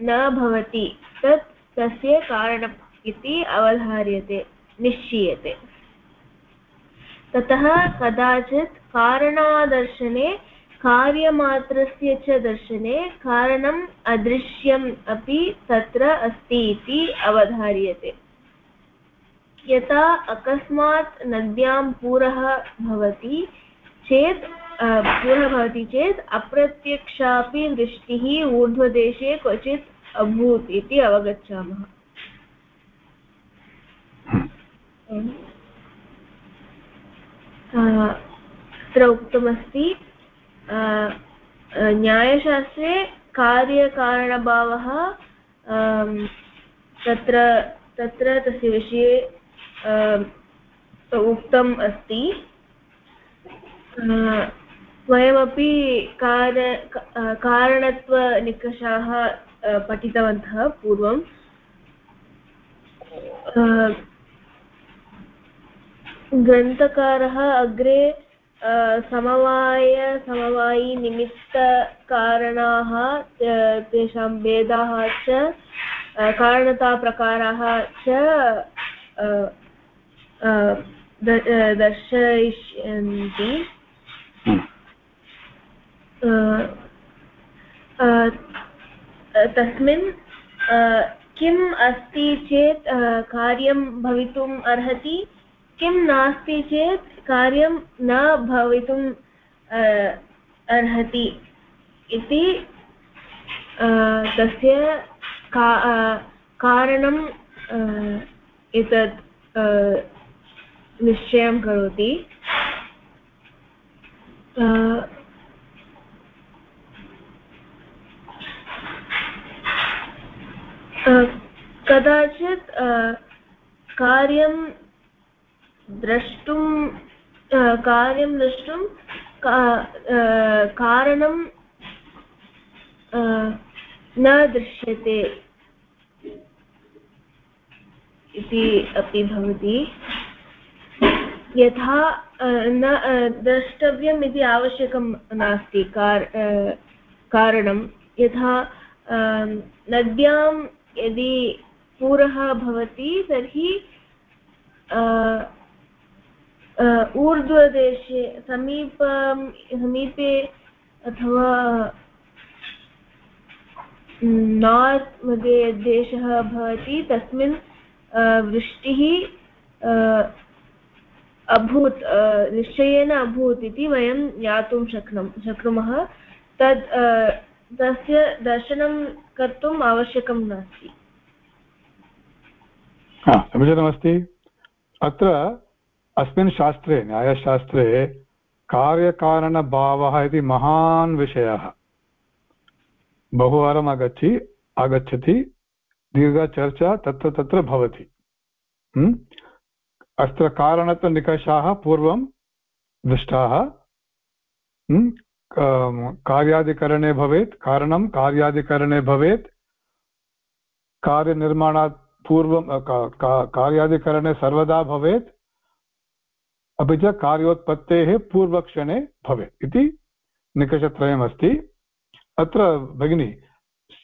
[SPEAKER 2] न भवति, तत् तस्य कारणम् इति अवधार्यते, निश्चीयते। ततः कदाचित् कारणादर्शने, कार्यमात्रस्य च दर्शने कारणम् अदृश्यम् अपि तत्र अस्ति इति अवधार्यते। यथा अकस्मात् नद्यां पूरः भवति चेत् पूरः भवति चेत् अप्रत्यक्षापि वृष्टिः ऊर्ध्वदेशे क्वचित् अभूत् इति अवगच्छामः अत्र उक्तमस्ति न्यायशास्त्रे कार्यकारणभावः तत्र तत्र तस्य विषये उक्तम् अस्ति। वयमपि कार कारणत्वनिकषाः पठितवन्तः पूर्वं। ग्रन्थकारः अग्रे समवाय समवायिनिमित्तकारणाः तेषां भेदाः च कारणताप्रकाराः च दर्शयिष्यन्ति। तस्मिन् किम् अस्ति चेत् कार्यं भवितुम् अर्हति किं नास्ति चेत् कार्यं न भवितुम् अर्हति इति तस्य का कारणं एतत् निश्चयं करोति। कदाचित् कार्यं द्रष्टुं कार्यं द्रष्टुं कारणं न दृश्यते इति अपि भवति। यथा न द्रष्टव्यम् इति आवश्यकं नास्ति, कार् कारणं। यथा नद्यां यदि पूरः भवति, तर्हि ऊर्ध्वदेशे समीपं, समीपे अथवा नार्त् मध्ये देशः भवति, तस्मिन् वृष्टिः अभूत् निश्चयेन अभूत् इति वयं ज्ञातुं शक्नुम शक्नुमः। तद् तस्य दर्शनं कर्तुम् आवश्यकं नास्ति।
[SPEAKER 1] समीचीनमस्ति अत्र अस्मिन् शास्त्रे, न्यायशास्त्रे कार्यकारणभावः इति महान् विषयः। बहुवारम् आगच्छि, आगच्छति दीर्घचर्चा तत्र तत्र भवति। अत्र कारणत्वनिकषाः पूर्वं दृष्टाः। कार्यादिकरणे भवेत्। कारणं कार्यादिकरणे भवेत्। कार्यनिर्माणात् पूर्वं कार्यादिकरणे सर्वदा भवेत्। अपि च कार्योत्पत्तेः पूर्वक्षणे भवेत् इति निकषत्रयमस्ति। अत्र भगिनि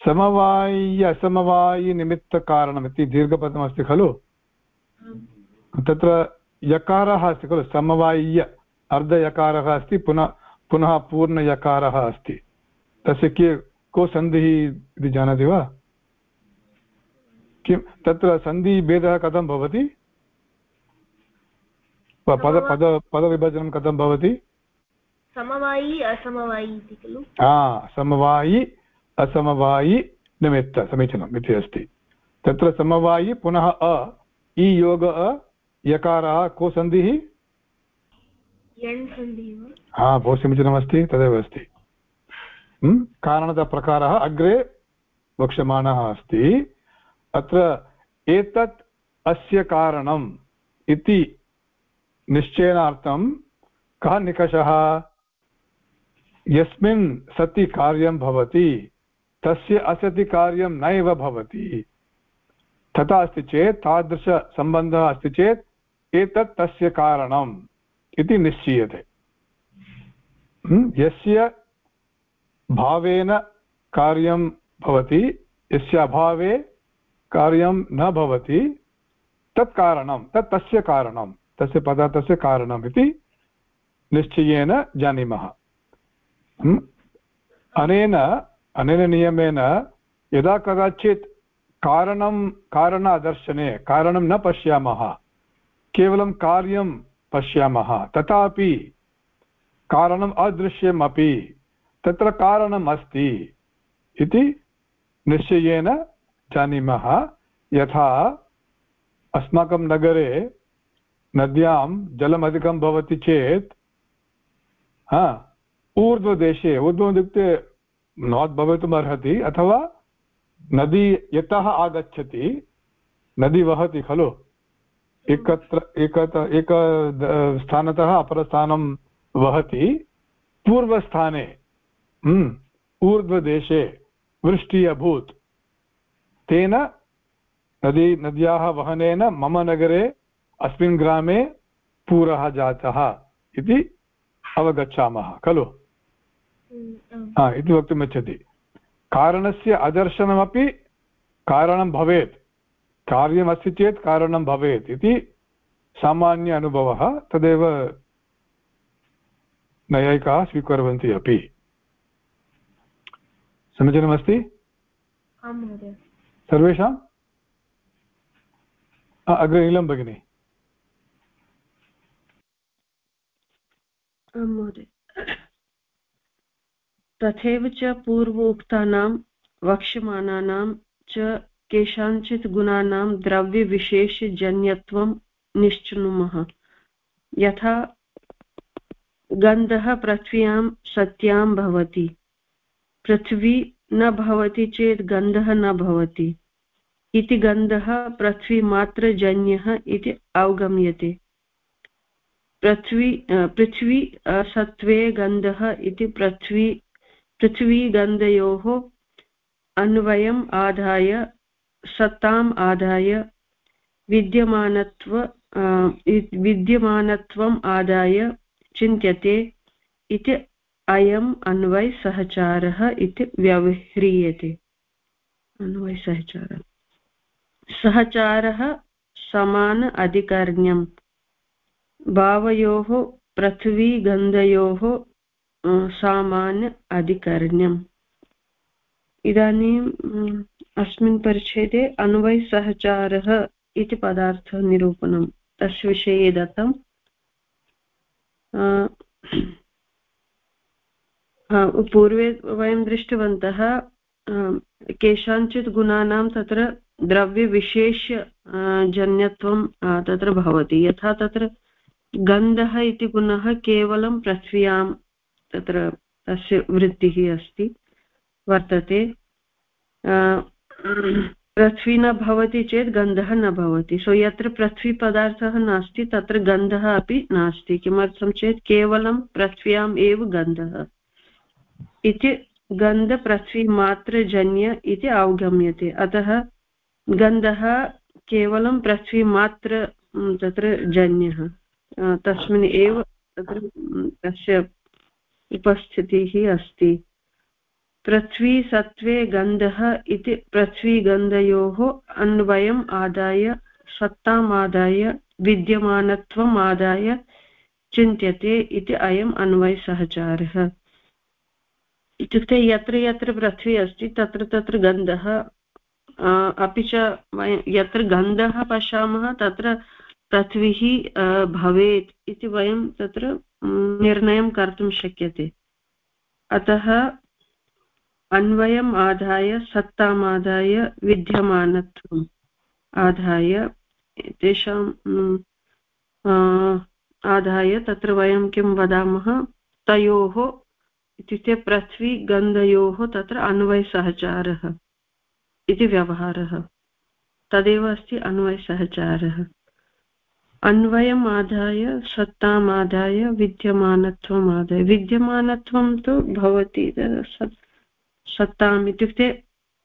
[SPEAKER 1] समवायि असमवायिनिमित्तकारणम् दीर्घपदमस्ति खलु? तत्र यकारः अस्ति खलु? समवाय्य अर्धयकारः अस्ति पुनः पुनः पूर्णयकारः अस्ति। तस्य के को सन्धिः इति जानाति वा? किं तत्र सन्धिभेदः कथं भवति? पद पद पदविभजनं कथं भवति?
[SPEAKER 2] समवायि असमवायि इति खलु?
[SPEAKER 1] हा समवायि असमवायि निमित्त समीचीनम् इति अस्ति। तत्र समवायि पुनः अ इ योग अ यकारः को सन्धिः? हा बहु समीचीनमस्ति तदेव अस्ति। कारणतप्रकारः अग्रे वक्ष्यमाणः अस्ति। अत्र एतत् अस्य कारणम् इति निश्चयनार्थं कः निकषः? यस्मिन् सति कार्यं भवति, तस्य असति कार्यं नैव भवति। तथा अस्ति चेत्, तादृशसम्बन्धः अस्ति चेत्, एतत् तस्य कारणम्। इति निश्चीयते। यस्य भावेन कार्यं भवति, यस्य अभावे कार्यं न भवति, तत् कारणं, तत् तस्य कारणं, तस्य पदार्थस्य कारणम् इति निश्चयेन जानीमः। अनेन अनेन नियमेन यदा कदाचित् कारणं, कारणादर्शने, कारणं न पश्यामः, केवलं कार्यं पश्यामः। तथापि कारणम् अदृश्यम् अपि तत्र कारणम् अस्ति इति निश्चयेन जानीमः। यथा अस्माकं नगरे नद्यां जलम् अधिकं भवति चेत्, हा, ऊर्ध्वदेशे ऊर्ध्वम् इत्युक्ते नात् भवितुम् अर्हति, अथवा नदी यतः आगच्छति, नदी वहति खलु। एकत्र एकत एक स्थानतः अपरस्थानं वहति। पूर्वस्थाने हम्म, ऊर्ध्वदेशे वृष्टिः अभूत् तेन नदी नद्याः वहनेन मम नगरे अस्मिन् ग्रामे पूरः जातः इति अवगच्छामः खलु? इति वक्तुमिच्छति कारणस्य अदर्शनमपि कारणं भवेत्। कार्यमस्ति चेत् कारणं भवेत् इति सामान्य अनुभवः तदेव नैयायिकाः स्वीकुर्वन्ति अपि। समीचीनमस्ति? सर्वेषाम् अग्रे नीलं भगिनि।
[SPEAKER 3] तथैव च पूर्वोक्तानां वक्ष्यमाणानां च केषाञ्चित् गुणानां द्रव्यविशेषजन्यत्वं निश्चिनुमः। यथा गन्धः पृथ्व्यां सत्यां भवति। पृथ्वी न भवति चेत् गन्धः न भवति।
[SPEAKER 6] इति गन्धः पृथ्वीमात्रजन्यः इति अवगम्यते। पृथ्वी पृथ्वी सत्त्वे गन्धः इति पृथ्वी, पृथ्वीगन्धयोः अन्वयम् आदाय सत्ताम् आदाय, विद्यमानत्व विद्यमानत्वम् आदाय चिन्त्यते इति अयम् अन्वयसहचारः इति व्यवह्रियते। अन्वयसहचारः। सहचारः समान अधिकर्ण्यम्। भावयोः, पृथ्वीगन्धयोः सामान्य अधिकर्ण्यम्। इदानीम् अस्मिन् परिच्छेदे अन्वयसहचारः इति पदार्थनिरूपणं तस्य विषये दत्तम्। पूर्वे वयं दृष्टवन्तः केषाञ्चित् गुणानां तत्र द्रव्यविशेष्य जन्यत्वं तत्र भवति। यथा तत्र गन्धः इति गुणः केवलं पृथ्व्यां तत्र तस्य वृत्तिः अस्ति, वर्तते। पृथ्वी न भवति चेत् गन्धः न भवति। सो यत्र पृथ्वीपदार्थः नास्ति, तत्र गन्धः अपि नास्ति। किमर्थं चेत् केवलं पृथ्व्याम् एव गन्धः। इति गन्धपृथ्वीमात्रजन्य इति अवगम्यते। अतः गन्धः केवलं पृथ्वीमात्र तत्र जन्यः। तस्मिन् एव तत्र तस्य उपस्थितिः अस्ति। पृथ्वी सत्त्वे गन्धः इति पृथ्वीगन्धयोः अन्वयम् आदाय सत्ताम् आदाय विद्यमानत्वम् आदाय चिन्त्यते इति अयम् अन्वयसहचारः। इत्युक्ते यत्र यत्र पृथ्वी अस्ति, तत्र तत्र गन्धः अपि च यत्र गन्धः पश्यामः, तत्र पृथ्वीः भवेत् इति वयं तत्र निर्णयं कर्तुं शक्यते। अतः अन्वयम् आदाय सत्ताम् आदाय विद्यमानत्वम् आदाय तेषां आदाय तत्र वयं किं वदामः, तयोः इत्युक्ते पृथ्वी गन्धयोः तत्र अन्वयसहचारः इति व्यवहारः। तदेव अस्ति अन्वयसहचारः। अन्वयम् आदाय सत्ताम् आदाय विद्यमानत्वम् आदाय विद्यमानत्वं तु भवति सत्ताम् इत्युक्ते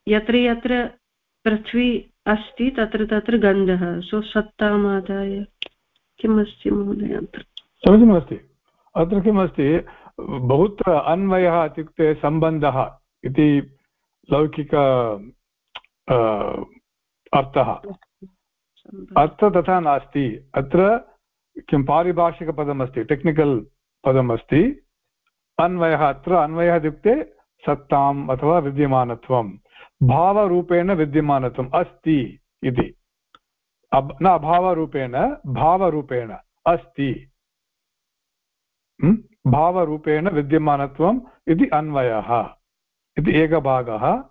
[SPEAKER 6] यत्र यत्र पृथ्वी अस्ति तत्र तत्र गन्धः। सो सत्ताम् आदाय किमस्ति महोदय? अत्र
[SPEAKER 1] समीचीनमस्ति। अत्र किमस्ति बहुत्र अन्वयः इत्युक्ते सम्बन्धः इति लौकिक अर्थः। अत्र तथा नास्ति। अत्र किं पारिभाषिकपदमस्ति टेक्निकल् पदमस्ति। अन्वयः अत्र अन्वयः इत्युक्ते सत्ताम् अथवा विद्यमानत्वं भावरूपेण विद्यमानत्वम् अस्ति इति। न अभावरूपेण भावरूपेण अस्ति। भावरूपेण विद्यमानत्वम् इति अन्वयः। इति एकभागः।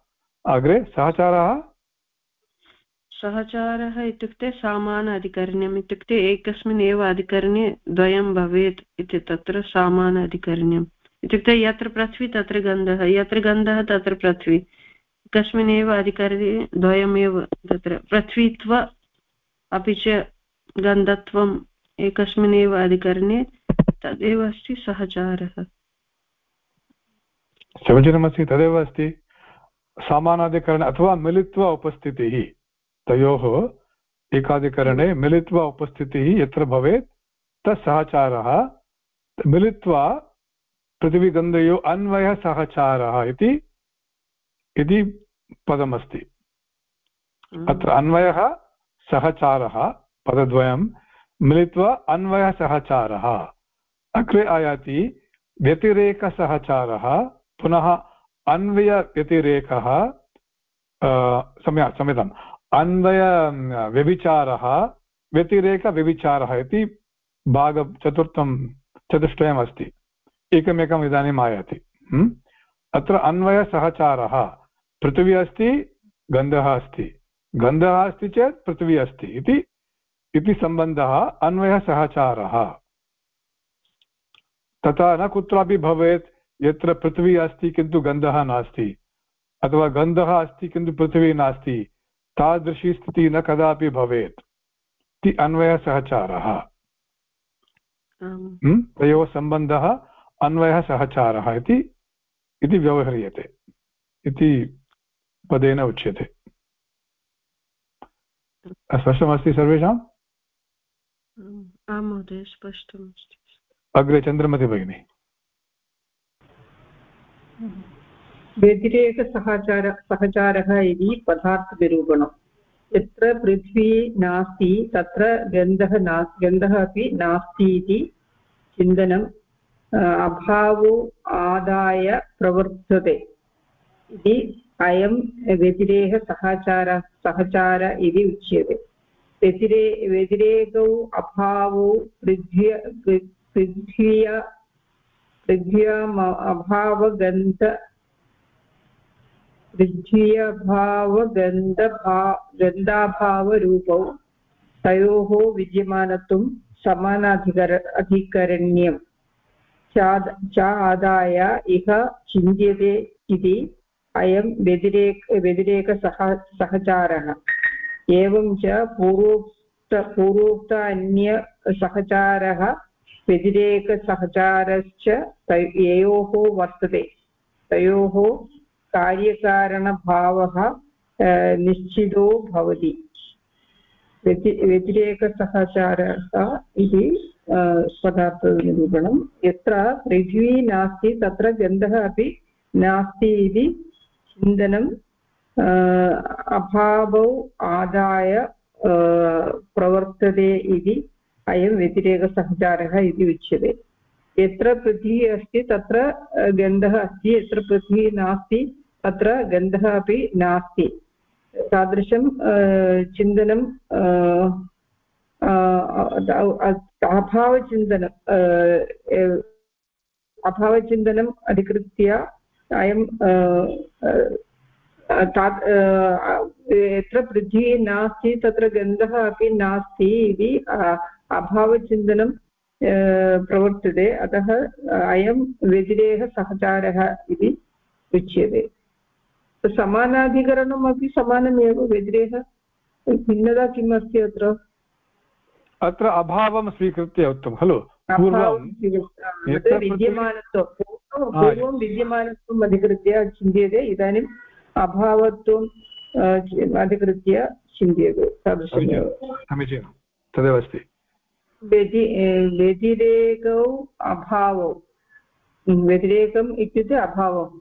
[SPEAKER 1] अग्रे सहचारः?
[SPEAKER 6] सहचारः इत्युक्ते सामान अधिकरण्यम्। इत्युक्ते एकस्मिन् एव अधिकरणे द्वयं भवेत् इति, तत्र सामान अधिकरण्यम्। इत्युक्ते यत्र पृथ्वी, तत्र गन्धः, यत्र गन्धः, तत्र पृथ्वी। एकस्मिन् एव अधिकरणे द्वयमेव तत्र। पृथ्वीत्व अपि च गन्धत्वम् एकस्मिन् एव अधिकरणे तदेव अस्ति सहचारः।
[SPEAKER 1] समीचीनमस्ति, तदेव अस्ति सामानाधिकरणे अथवा मिलित्वा उपस्थितिः, तयोः एकाधिकरणे मिलित्वा उपस्थितिः यत्र भवेत्, तत् सहचारः। मिलित्वा पृथिवीगन्धयो अन्वयसहचारः इति इति पदमस्ति। अत्र अन्वयः सहचारः पदद्वयं मिलित्वा अन्वयसहचारः अग्रे आयाति व्यतिरेकसहचारः पुनः अन्वयव्यतिरेकः सम्य क्षम्यताम् अन्वय व्यभिचारः व्यतिरेकव्यभिचारः इति भागचतुर्थं चतुष्टयमस्ति। एकमेकम् इदानीम् आयाति। अत्र अन्वयसहचारः पृथिवी अस्ति गन्धः अस्ति। गन्धः अस्ति चेत् पृथिवी अस्ति इति इति सम्बन्धः अन्वयसहचारः। तथा न कुत्रापि भवेत् यत्र पृथ्वी अस्ति किन्तु गन्धः नास्ति अथवा गन्धः अस्ति किन्तु पृथिवी नास्ति तादृशी स्थितिः न कदापि भवेत् इति अन्वयसहचारः। तयोः सम्बन्धः अन्वयः सहचारः इति इति व्यवह्रियते इति पदेन उच्यते। स्पष्टमस्ति सर्वेषाम्?
[SPEAKER 3] आं महोदय स्पष्टमस्ति।
[SPEAKER 1] अग्रे चन्द्रमति भगिनी।
[SPEAKER 4] व्यतिरेकसहचार सहचारः इति पदार्थनिरूपणम् यत्र पृथ्वी नास्ति तत्र गन्धः ना गन्धः अपि नास्ति इति चिन्तनम् अभावो आदाय प्रवर्तते। इति अयं व्यतिरेकसहचार सहचार इति उच्यते। व्यतिरे, व्यतिरेकौ अभावौ पृथ्व्य, पृथ्व्या, पृथ्व्याम् अभावगन्ध पृथ्व्यभावगन्धभा, गन्धाभावरूपौ तयोः विद्यमानत्वं समानाधिकर अधिकरण्यं च आदाय इह चिन्त्यते इति अयं व्यतिरेक, व्यतिरेकसह, सहचारः। एवं च पूर्वोक्त पूर्वोक्त अन्यसहचारः व्यतिरेकसहचारश्च तयोः वर्तते। तयोः कार्यकारणभावः निश्चितो भवति। व्यति, व्यतिरेकसहचारः इति पदार्थनिरूपणं यत्र पृथ्वी नास्ति, तत्र गन्धः अपि नास्ति इति चिन्तनम् अभावौ आदाय प्रवर्तते इति अयं व्यतिरेकसहचारः इति उच्यते। यत्र पृथ्वी अस्ति, तत्र गन्धः अस्ति, यत्र पृथ्वी नास्ति, तत्र गन्धः अपि नास्ति। तादृशं चिन्तनं अभावचिन्तनं अभावचिन्तनम् अधिकृत्य अयं यत्र पृथ्वी नास्ति तत्र गन्धः अपि नास्ति इति अभावचिन्तनं प्रवर्तते अतः अयं सहचारः इति उच्यते समानाधिकरणम् अपि समानमेव व्यतिरेकः भिन्नता किम् अस्ति अत्र
[SPEAKER 1] अत्र अभावं स्वीकृत्य उक्तं खलु?
[SPEAKER 4] विद्यमानत्वं पूर्वं विद्यमानत्वम् अधिकृत्य चिन्त्यते इदानीम् अभावत्वम् अधिकृत्य चिन्त्यते तादृशमेव
[SPEAKER 1] समीचीनं तदेव अस्ति।
[SPEAKER 4] व्यति व्यतिरेकौ अभावौ। व्यतिरेकम् इत्युक्ते अभावम्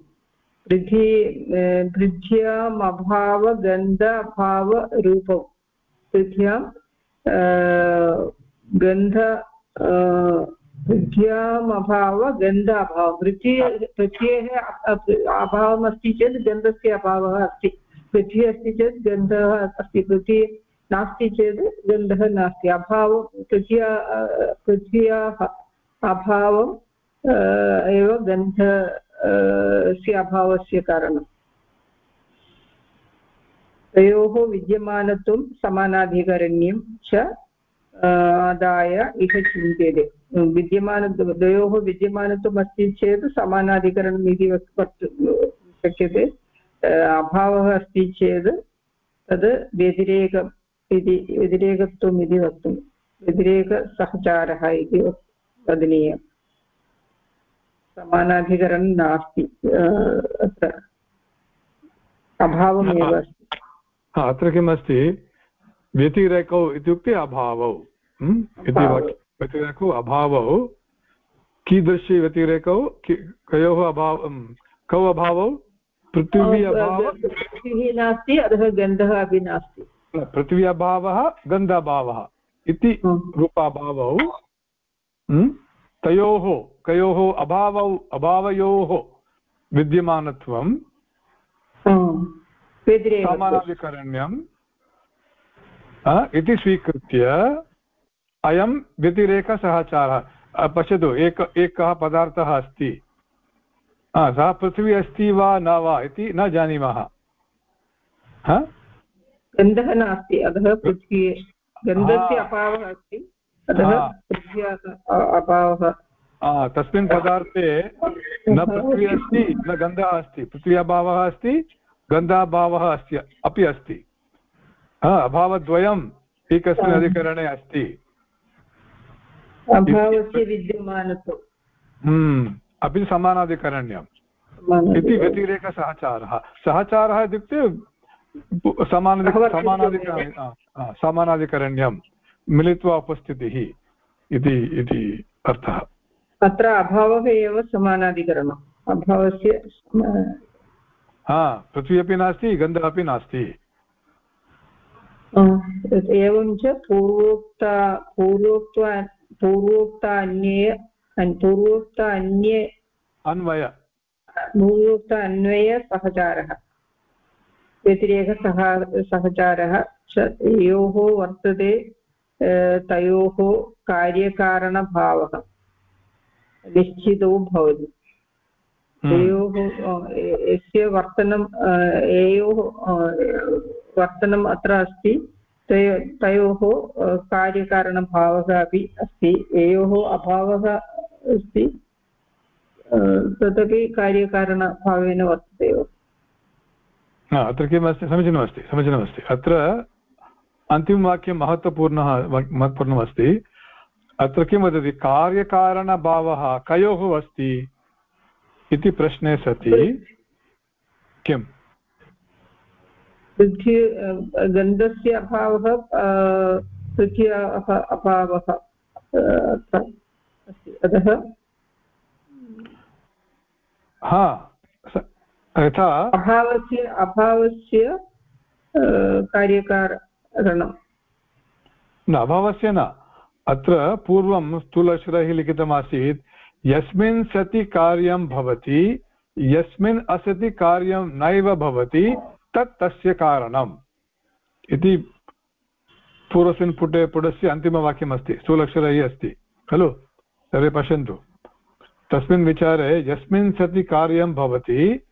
[SPEAKER 4] पृथ्व्याम् अभावगन्ध अभावरूपौ पृथ्व्यां गन्ध पृथ्व्याम् अभाव गन्ध अभावः पृथ्वी पृथ्व्यः अभावमस्ति चेत् गन्धस्य अभावः अस्ति। पृथ्वी अस्ति चेत् गन्धः अस्ति पृथ्वी नास्ति चेत् गन्धः नास्ति। अभावं पृथ्व्या पृथ्व्याः अभावम् एव गन्ध स्य अभावस्य कारणम्। तयोः विद्यमानत्वं समानाधिकरण्यं च आदाय इह चिन्त्यते। विद्यमान द्वयोः विद्यमानत्वम् अस्ति चेत् समानाधिकरणम् इति वक्तुं शक्यते। अभावः अस्ति चेत् तद् व्यतिरेकम् इति व्यतिरेकत्वम् इति वक्तुं व्यतिरेकसहचारः इति वदनीयम्। समानाधिकरणं नास्ति अत्र। अभावमेव अस्ति।
[SPEAKER 1] अत्र किम् अस्ति व्यतिरेकौ इत्युक्ते अभावौ। इति व्यतिरेकौ अभावौ। कीदृशी व्यतिरेकौ? कयोः अभाव कौ अभावौ? पृथिवी अभावः
[SPEAKER 4] नास्ति अतः गन्धः अपि नास्ति।
[SPEAKER 1] पृथिवी अभावः गन्धाभावः इति रूपाभावौ। तयोः कयोः अभावौ अभावयोः विद्यमानत्वं समानाधिकरण्यम् इति स्वीकृत्य अयं व्यतिरेकसहचारः। पश्यतु एक एकः पदार्थः अस्ति। सः पृथ्वी अस्ति वा न वा इति न जानीमः।
[SPEAKER 4] गन्धः नास्ति अतः पृथ्वी गन्धस्य अभावः अस्ति। अतः अभावः।
[SPEAKER 1] तस्मिन् पदार्थे न पृथ्वी अस्ति न गन्धः अस्ति। पृथ्वी अभावः अस्ति गन्धाभावः अस्ति अपि अस्ति। अभावद्वयम् एकस्मिन् अधिकरणे अस्ति। हम्म, अपि समानाधिकरण्यम्। इति व्यतिरेकसहचारः। सहचारः इत्युक्ते समानाधिक समानाधिक समानाधिकरण्यं मिलित्वा उपस्थितिः इति इति अर्थः।
[SPEAKER 4] अत्र अभावः एव समानाधिकरणम्। अभावस्य
[SPEAKER 1] हा पृथ्वी अपि नास्ति गन्धः अपि नास्ति।
[SPEAKER 4] एवं च पूर्वोक्ता पूर्वोक्त्वा पूर्वोक्त अन्ये पूर्वोक्त अन्ये
[SPEAKER 1] अन्वय।
[SPEAKER 4] पूर्वोक्त अन्वयसहचारः व्यतिरेकसह सहचारः च योः वर्तते तयोः कार्यकारणभावः। निश्चितो भवति। तयोः यस्य वर्तनं ययोः वर्तनम् अत्र अस्ति तयो तयोः कार्यकारणभावः अपि अस्ति ययोः अभावः अस्ति तदपि कार्यकारणभावेन वर्तते एव।
[SPEAKER 1] अत्र किमस्ति? समीचीनमस्ति समीचीनमस्ति। अत्र अन्तिमवाक्यं महत्त्वपूर्णः महत्त्वपूर्णमस्ति। अत्र किं वदति? कार्यकारणभावः कयोः अस्ति? इति प्रश्ने सति। किम्
[SPEAKER 4] पृथ्वी गन्धस्य अभावः पृथ्व्याः अभावः अतः
[SPEAKER 1] हा यथा।
[SPEAKER 4] अभावस्य अभावस्य कार्यकारणं।
[SPEAKER 1] न अभावस्य न। अत्र पूर्वं स्थूलश्रैः लिखितमासीत्। यस्मिन् सति कार्यं भवति, यस्मिन् असति कार्यं नैव भवति, तत् तस्य कारणम्। इति पूर्वस्मिन् पुटे पुटस्य अन्तिमवाक्यमस्ति स्थूलक्षरैः अस्ति, खलु? सर्वे पश्यन्तु। तस्मिन् विचारे यस्मिन् सति कार्यं भवति,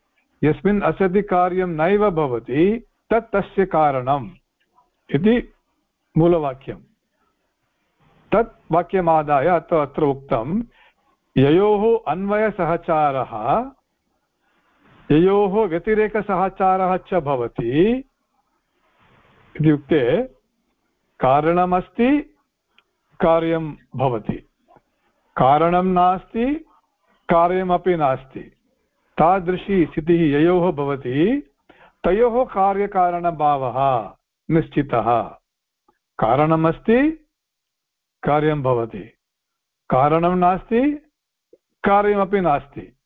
[SPEAKER 1] यस्मिन् असति कार्यं नैव भवति, तत् तस्य कारणम्। इति मूलवाक्यं तत् वाक्यमादाय अत्र अत्र उक्तं ययोः अन्वयसहचारः, ययोः व्यतिरेकसहचारः च भवति इत्युक्ते कारणमस्ति, कार्यं भवति। कारणं नास्ति, कार्यमपि नास्ति। तादृशी स्थितिः ययोः भवति, तयोः कार्यकारणभावः निश्चितः। कारणमस्ति, कार्यं भवति। कारणं नास्ति कार्यमपि नास्ति।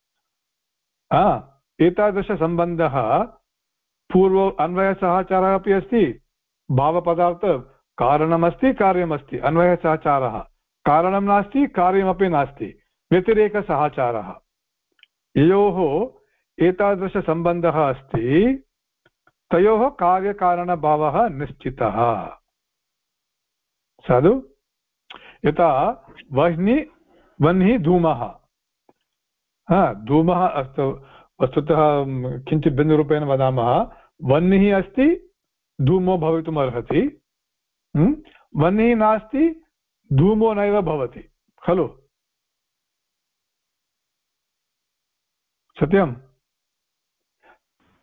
[SPEAKER 1] एतादृशसम्बन्धः पूर्व अन्वयसहचारः अपि अस्ति, भावपदार्थ कारणमस्ति, कार्यमस्ति। अन्वयसहचारः कारणं नास्ति, कार्यमपि नास्ति। व्यतिरेकसहचारः। ययोः एतादृशसम्बन्धः अस्ति, तयोः कार्यकारणभावः निश्चितः। साधु? यथा, वह्नि, वह्निः धूमः। धूमः अस्तु, वस्तुतः किञ्चित् भिन्नरूपेण वदामः। वह्निः अस्ति, धूमो भवितुम् अर्हति वह्निः नास्ति, धूमो नैव भवति। खलु? सत्यं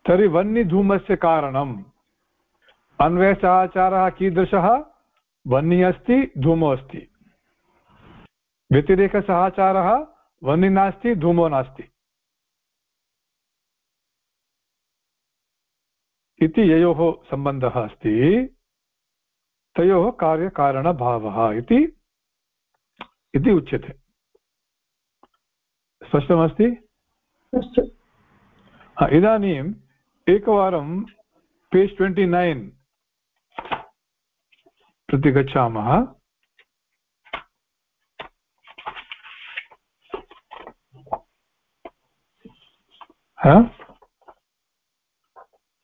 [SPEAKER 1] तर्हि वह्निधूमस्य कारणम्। अन्वयसहचारः कीदृशः? वह्निः अस्ति, धूमो अस्ति। व्यतिरेकसहचारः? वह्निः नास्ति धूमो नास्ति। इति ययोः सम्बन्धः अस्ति। तयोः कार्यकारणभावः इति इति उच्यते। स्पष्टमस्ति? इदानीम् एकवारं पेज् ट्वेण्टि नैन् प्रति गच्छामः।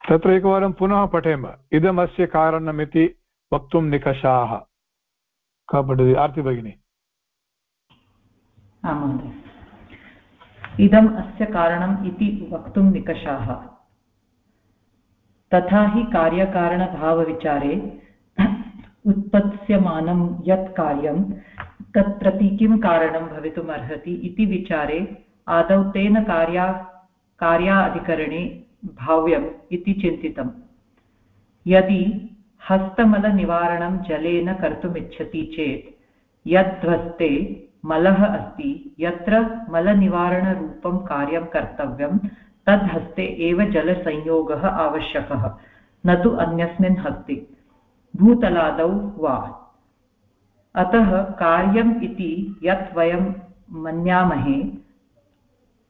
[SPEAKER 1] तत्र एकवारं पुनः पठेम। इदमस्य कारणमिति वक्तुं निकषाः। का पठति? आर्ति भगिनी।
[SPEAKER 5] इदम् अस्य कारणम् इति वक्तुं निकषाः। तथा हि कार्यकारणभावविचारे उत्पत्स्यमानं यत् कार्यं तत् प्रति किं कारणं भवितुम् अर्हति इति विचारे आदौ तेन कार्या कार्याधिकरणे भाव्यम् इति चिन्तितम्। यदि हस्तमलनिवारणं जलेन कर्तुमिच्छति चेत् यद्ध्वस्ते मलः अस्ति, यत्र मलनिवारणरूपं कार्यं कर्तव्यं तद् हस्ते एव जलसंयोगः आवश्यकः, न तु अन्यस्मिन् हस्ते। भूतलादौ वा। अतः कार्यम् इति यत् वयं मन्यामहे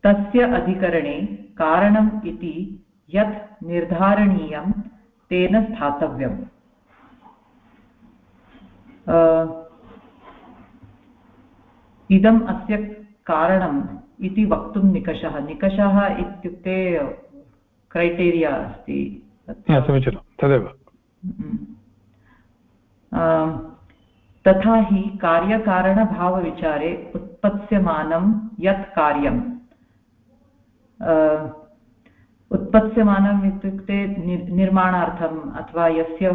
[SPEAKER 5] तस्य अधिकरणे कारणम् इति यत् निर्धारणीयं तेन स्थातव्यम्। इदम् अस्य कारणम् इति वक्तुं निकषः। निकषः इत्युक्ते क्रैटेरिया अस्ति।
[SPEAKER 1] समीचीनं। तदेव।
[SPEAKER 5] तथा हि कार्यकारणभावविचारे उत्पत्स्यमानं यत् कार्यम्। उत्पत्स्यमानम् इत्युक्ते निर्माणार्थम् अथवा यस्य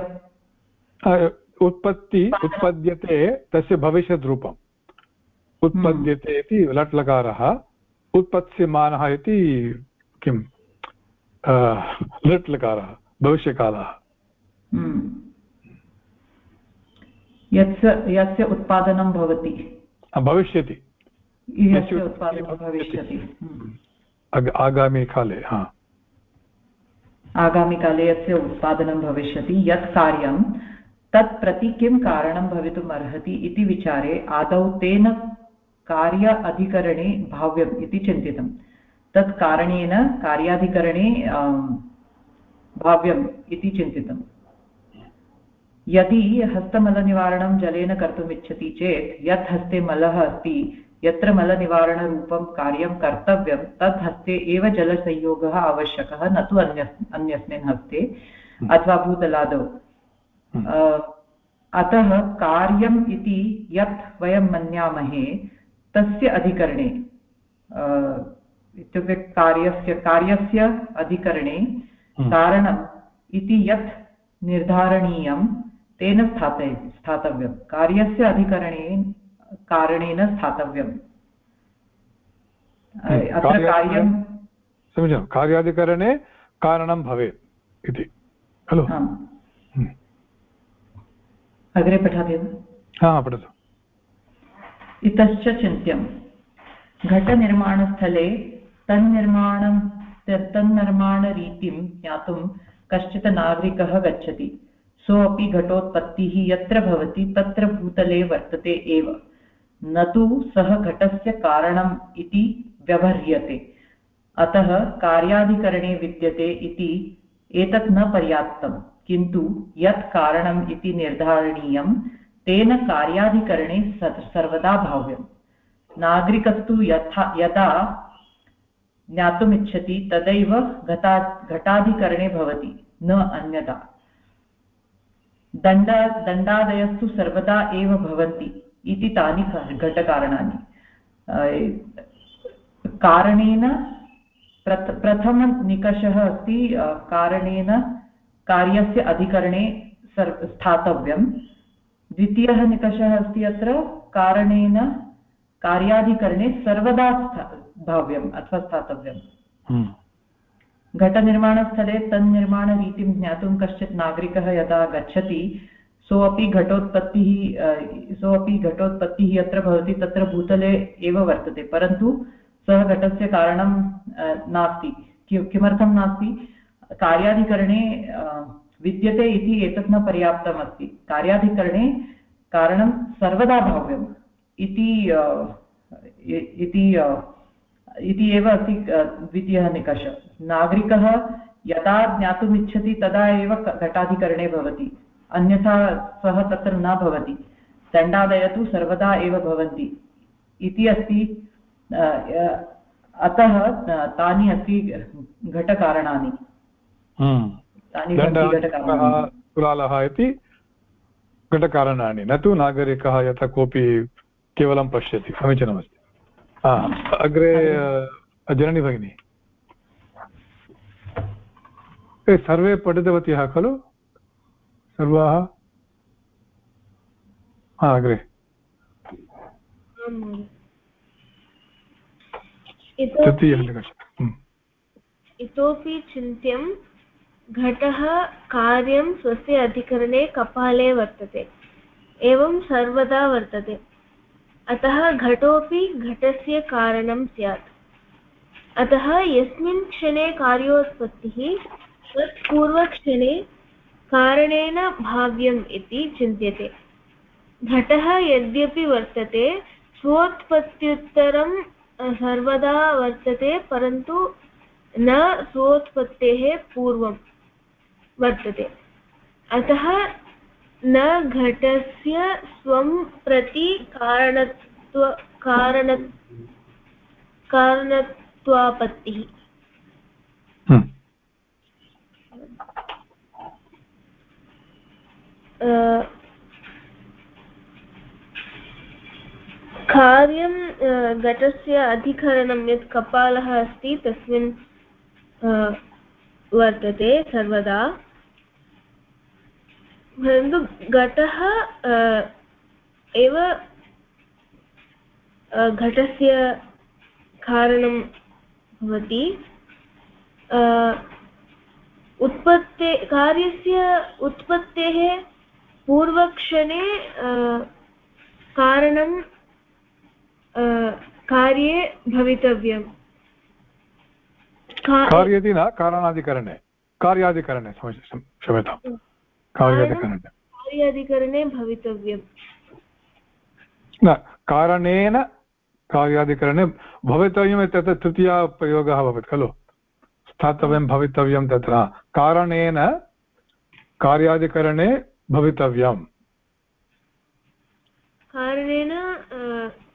[SPEAKER 1] उत्पत्ति उत्पद्यते तस्य भविष्यद्रूपम्। उत्पद्यते इति लट्लकारः उत्पत्स्यमानः इति किं लट्लकारः भविष्यकालः।
[SPEAKER 5] हम्म। यस्य यस्य उत्पादनं भवति।
[SPEAKER 1] भविष्यति।
[SPEAKER 5] यस्य उत्पादनं भविष्यति।
[SPEAKER 1] आगामिकाले हा।
[SPEAKER 5] आगामिकाले यस्य उत्पादनं भविष्यति, यत् कार्यं तत् प्रति किं कारणं भवितुम् अर्हति इति विचारे आदौ तेन कार्य अधिकरणे भाव्यम् इति चिन्तितं। तत् कारणेन कार्याधिकरणे भाव्यम् इति चिन्तितम् यदि हस्तमलनिवारणं जलेन कर्तुम् इच्छति चेत्, यत् हस्ते मलः अस्ति यत्र मलनिवारणरूपं कार्यं कर्तव्यं तत् हस्ते एव जलसंयोगः आवश्यकः न तु अन्य अन्यस्मिन् हस्ते अथवा भूतलादौ। अतः कार्यम् इति यत् वयं मन्यामहे तस्य अधिकरणे इत्युक्ते कार्यस्य कार्यस्य अधिकरणे कारणम् इति यत् निर्धारणीयं तेन स्थापय स्थातव्यं। कार्यस्य अधिकरणे कारणेन स्थातव्यम्। अत्र कार्यं
[SPEAKER 1] समीचीनं। कार्याधिकरणे कारणं भवेत् इति। खलु? हम्म।
[SPEAKER 5] अग्रे पठाति
[SPEAKER 1] वा? हा पठतु।
[SPEAKER 5] इतश्च चिन्त्यं। घटनिर्माणस्थले तन्निर्माणं तन्निर्माणरीतिं ज्ञातुं कश्चित् नागरिकः गच्छति। सोऽपि घटोत्पत्तिः यत्र भवति तत्र भूतले वर्तते एव। न तु सः घटस्य कारणम् इति व्यवह्रियते। अतः कार्याधिकरणे विद्यते इति एतत् न पर्याप्तं किन्तु यत् कारणम् इति निर्धारणीयं तेन कार्याधिकरणे सर्वदा भाव्यम्। नागरिकस्तु यथा, यदा ज्ञातुमिच्छति, तदैव घटा घटाधिकरणे भवति, न अन्यथा दण्ड, दण्डादयस्तु सर्वदा एव भवन्ति। इति तानि घटकारणानि। कारणेन प्रथ प्रथमनिकषः अस्ति कारणेन कार्यस्य अधिकरणे सर् स्थातव्यं। द्वितीयः निकषः अस्ति अत्र कारणेन कार्याधिकरणे सर्वदा भाव्यम् अथवा स्थातव्यम्। हम्म। घटनिर्माणस्थले तन्निर्माणरीतिं ज्ञातुं कश्चित् नागरिकः यदा गच्छति सोऽपि घटोत्पत्तिः सोऽपि घटोत्पत्तिः यत्र भवति तत्र भूतले एव वर्तते, परन्तु सः घटस्य कारणं नास्ति। किमर्थं नास्ति? कार्याधिकरणे विद्यते इति एतत् न पर्याप्तम् अस्ति कार्याधिकरणे कारणं सर्वदा भाव्यम् इति इति एव अस्ति द्वितीयः निकषः। नागरिकः यदा ज्ञातुम् इच्छति तदा एव घटाधिकरणे भवति। अन्यथा सः तत्र न भवति। दण्डादय तु सर्वदा एव भवन्ति। इति अस्ति अतः तानि अस्ति घटकारणानि।
[SPEAKER 1] कुलालः इति घटकारणानि। न तु नागरिकः यथा कोऽपि केवलं पश्यति। समीचीनमस्ति। अग्रे जननी भगिनी। सर्वे पठितवत्यः खलु? सर्वाः अग्रे
[SPEAKER 2] इतोपि चिन्त्यं घटः कार्यं स्वस्य अधिकरणे कपाले वर्तते एवं सर्वदा वर्तते। अतः घटोऽपि घटस्य कारणं स्यात्। अतः यस्मिन् क्षणे कार्योत्पत्तिः तत् पूर्वक्षणे कारणेन भाव्यम् इति चिन्त्यते। घटः यद्यपि वर्तते स्वोत्पत्त्युत्तरं सर्वदा वर्तते, परन्तु न स्वोत्पत्तेः पूर्वं वर्तते। अतः न घटस्य स्वं प्रति कारणत्व कारण कारणत्वापत्तिः। कार्यं घटस्य अधिकरणं यत् कपालः अस्ति, तस्मिन् वर्तते सर्वदा। परन्तु घटः एव घटस्य कारणं भवति। उत्पत्ते, कार्यस्य उत्पत्तेः पूर्वक्षणे कारणं कार्ये भवितव्यम्।
[SPEAKER 1] कार्य इति न कारणाधिकरणे। कार्याधिकरणे क्षम्यतां कार्याधिकरणे।
[SPEAKER 2] कार्याधिकरणे भवितव्यम्।
[SPEAKER 1] न कारणेन कार्याधिकरणे भवितव्यम् इत्यत्र तृतीया प्रयोगः भवति खलु? स्थातव्यं भवितव्यं तत्र। कारणेन कार्याधिकरणे भवितव्यम्।
[SPEAKER 2] कारणेन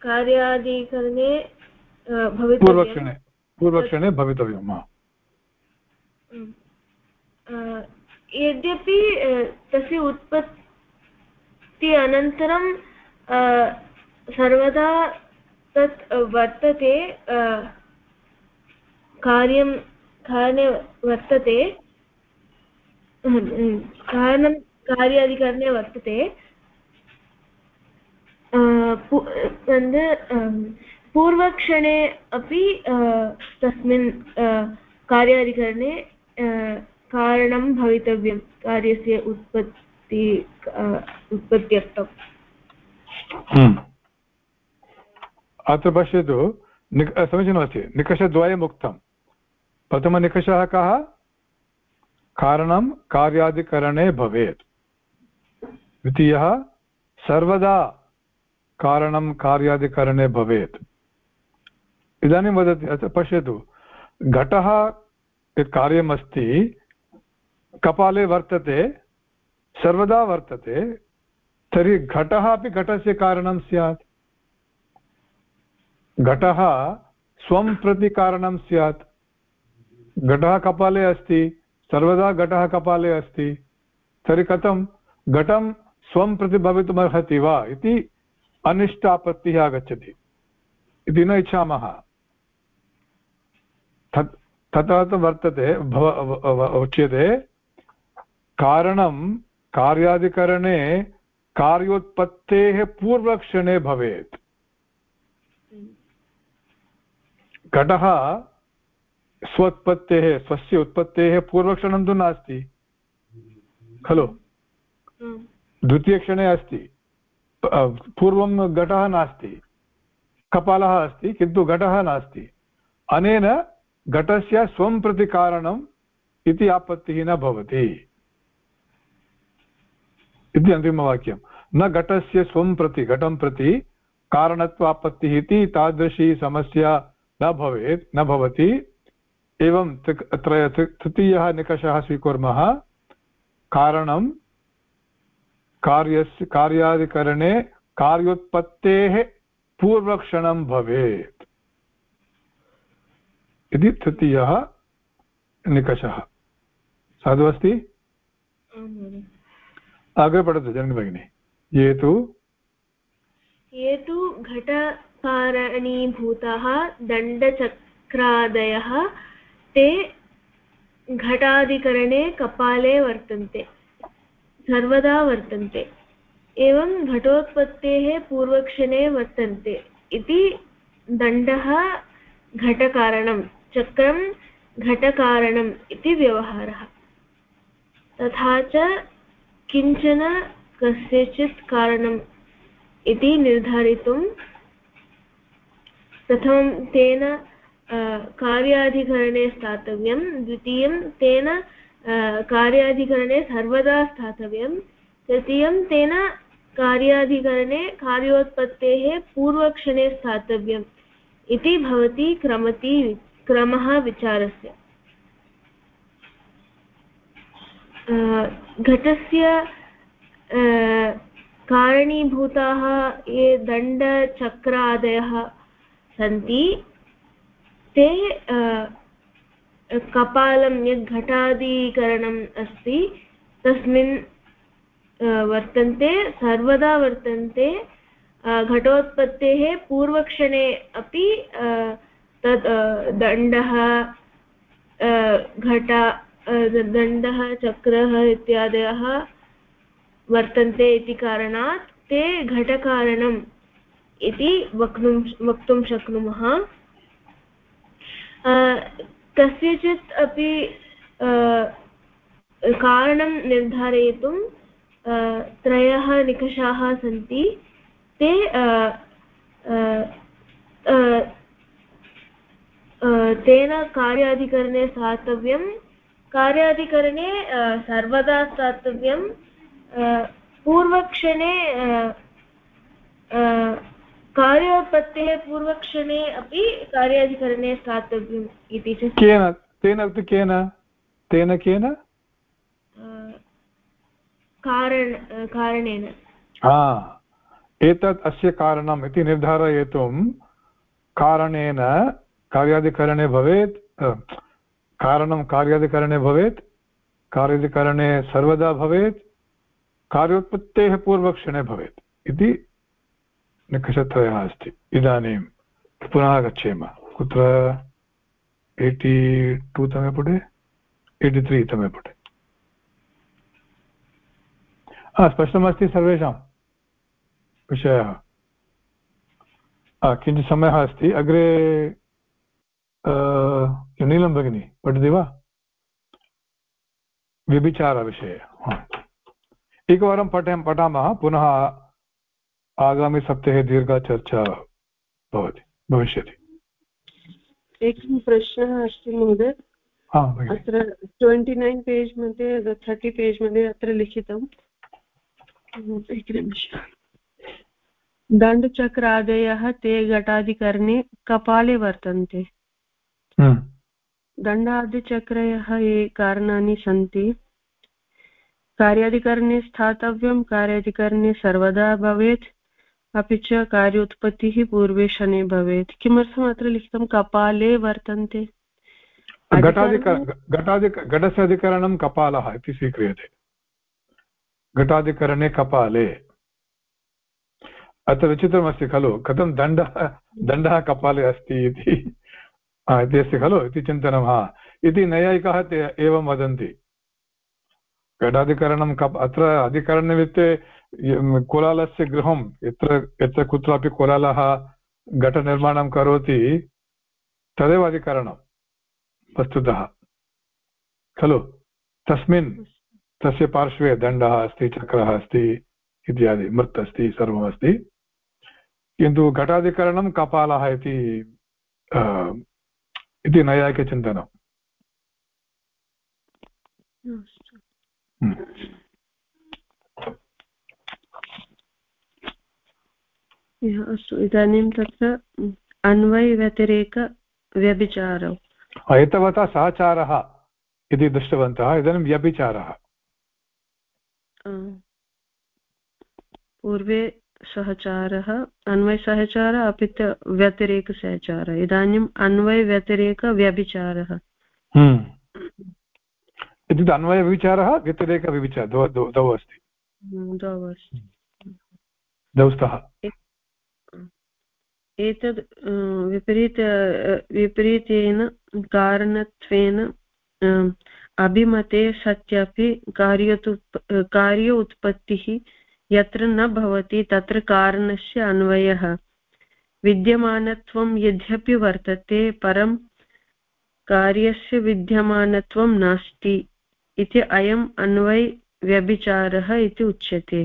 [SPEAKER 2] कार्यादिकरणे
[SPEAKER 1] पूर्वक्षणे पूर्वक्षणे भवितव्यं
[SPEAKER 2] यद्यपि तस्य उत्पत्ति अनन्तरं सर्वदा तत् वर्तते कार्यं कारणे वर्तते। कारणं कार्यादिकरणे वर्तते पूर्वक्षणे अपि तस्मिन् कार्यादिकरणे कारणं भवितव्यं कार्यस्य उत्पत्ति उत्पत्त्यर्थम्।
[SPEAKER 1] अत्र पश्यतु निक समीचीनमस्ति निकषद्वयम् उक्तं प्रथमनिकषः कः कारणं कार्यादिकरणे भवेत् द्वितीयः, सर्वदा कारणं कार्यादिकरणे भवेत्। इदानीं वदति पश्यतु, घटः यत् कार्यमस्ति, कपाले वर्तते, सर्वदा वर्तते, तर्हि घटः अपि घटस्य कारणं स्यात्। घटः स्वं प्रति कारणं स्यात्। घटः कपाले अस्ति, सर्वदा घटः कपाले अस्ति। तर्हि कथं? घटं स्वं प्रति भवितुमर्हति वा इति अनिष्टापत्तिः आगच्छति। इति न इच्छामः। तत्, तथा तु वर्तते उच्यते। कारणं कार्यादिकरणे कार्योत्पत्तेः पूर्वक्षणे भवेत्। घटः स्वोत्पत्तेः, स्वस्य उत्पत्तेः पूर्वक्षणं तु नास्ति। खलु? हम्म। द्वितीयक्षणे अस्ति। पूर्वं घटः नास्ति। कपालः अस्ति, किन्तु घटः नास्ति। अनेन घटस्य स्वं प्रति कारणम् इति आपत्तिः न भवति। इति अन्तिमवाक्यं न घटस्य स्वं प्रति, घटं प्रति कारणत्वापत्तिः इति तादृशी समस्या न भवेत्, न भवति। एवं तृतीयः निकषः स्वीकुर्मः। कारणं कार्यस्य कार्यादिकरणे कार्योत्पत्तेः पूर्वक्षणं भवेत्। इति तृतीयः निकषः। साधु अस्ति? अग्रे पठतु जननि भगिनि। ये तु?
[SPEAKER 2] ये तु घटकारणीभूताः दण्डचक्रादयः ते घटादिकरणे कपाले वर्तन्ते। सर्वदा वर्तन्ते। एवं घटोत्पत्तेः पूर्वक्षणे वर्तन्ते। इति दण्डः घटकारणं, चक्रं घटकारणम् इति व्यवहारः। तथा च किंचन कस्यचित् कारणम् इति निर्धारितुं प्रथमं तेन कार्याधिकरणे स्थातव्यं। द्वितीयं तेन कार्याधिकरणे सर्वदा स्थातव्यं। तृतीयं, तेन कार्याधिकरणे कार्योत्पत्तेः पूर्वक्षणे स्थातव्यम् इति भवति क्रमति क्रमः विचारस्य। घटस्य कारणीभूताः ये दण्डचक्रादयः सन्ति, ते कपालं यद् घटादिकरणम् अस्ति, तस्मिन् वर्तन्ते, सर्वदा वर्तन्ते घटोत्पत्तेः पूर्वक्षणे अपि तत् दण्डः घट दण्डः, चक्रः इत्यादयः वर्तन्ते इति कारणात् ते घटकारणम् इति वक्तुं वक्तुं शक्नुमः। कस्यचित् अपि कारणं निर्धारयितुं त्रयः निकषाः सन्ति। ते तेन कार्याधिकरणे स्थातव्यं। कार्याधिकरणे सर्वदा स्थातव्यं। पूर्वक्षणे कार्योत्पत्तेः पूर्वक्षणे अपि कार्याधिकरणे स्थातव्यम् इति च।
[SPEAKER 1] केन? तेन केन? तेन केन?
[SPEAKER 2] कारण कारणेन
[SPEAKER 1] एतत् अस्य कारणम् इति निर्धारयितुं कारणेन कार्यादिकरणे भवेत् कारणं कार्यादिकरणे भवेत् कार्यादिकरणे सर्वदा भवेत् कार्योत्पत्तेः पूर्वक्षणे भवेत् इति निकषत्रयः अस्ति। इदानीं पुनः गच्छेम कुत्र? एय्टि टु तमे पुटे? एय्टि त्री तमे पुटे। स्पष्टमस्ति सर्वेषां विषयः। किञ्चित् समयः अस्ति। अग्रे नीलं भगिनी, पठति वा? व्यभिचारविषये। एकवारं पठ पठामः। पुनः आगामिसप्ताहे दीर्घा चर्चा भवति भविष्यति।
[SPEAKER 3] एकः प्रश्नः अस्ति महोदय। अत्र ट्वेण्टि नैन् पेज् मध्ये थर्टि पेज् मध्ये अत्र लिखितम् एकनिमिषम् दण्डचक्रादयः ते घटादिकरणे कपाले वर्तन्ते। दण्डादिचक्रयः ये कारणानि सन्ति। कार्यादिकरणे स्थातव्यं कार्यादिकरणे सर्वदा भवेत्। अपि च कार्योत्पत्तिः पूर्वे शने भवेत्। किमर्थम् अत्र लिखितं कपाले वर्तन्ते?
[SPEAKER 1] घटस्य अधिकरणं कपालः इति स्वीक्रियते। घटादिकरणे कपाले। अत्र विचित्रमस्ति खलु कथं दण्डः दण्डः कपाले अस्ति इति। इति अस्ति खलु इति चिन्तनं हा। इति नैयायिकाः ते एवं वदन्ति। घटाधिकरणं कप् अत्र अधिकरणनिमित्ते कोलालस्य गृहं यत्र यत्र कुत्रापि कोलालः घटनिर्माणं करोति तदेव अधिकरणं वस्तुतः। खलु? तस्मिन् तस्य पार्श्वे दण्डः अस्ति चक्रः अस्ति इत्यादि मृत् अस्ति सर्वमस्ति किन्तु घटाधिकरणं कपालः इति इति नैयायिकचिन्तनम्।
[SPEAKER 3] अस्तु। इदानीं तत्र अन्वयव्यतिरेकव्यभिचारौ
[SPEAKER 1] एतावता सहचारः इति दृष्टवन्तः। इदानीं व्यभिचारः।
[SPEAKER 3] पूर्वे सहचारः अन्वयसहचारः अपि च व्यतिरेकसहचारः इदानीम् अन्वयव्यतिरेकव्यभिचारः
[SPEAKER 1] हम्म। इत्युक्ते अन्वयविचारः व्यतिरेकव्यभिचारः द्वौ अस्ति।
[SPEAKER 3] हम्म, द्वौ अस्ति।
[SPEAKER 1] द्वौ स्तः।
[SPEAKER 3] एतद् विपरीत विपरीतेन कारणत्वेन अभिमते सत्यपि कार्यतु कार्य उत्पत्तिः यत्र न भवति तत्र कारणस्य अन्वयः। विद्यमानत्वं यद्यपि वर्तते, परं कार्यस्य विद्यमानत्वं नास्ति इति अयम् अन्वय व्यभिचारः इति उच्यते।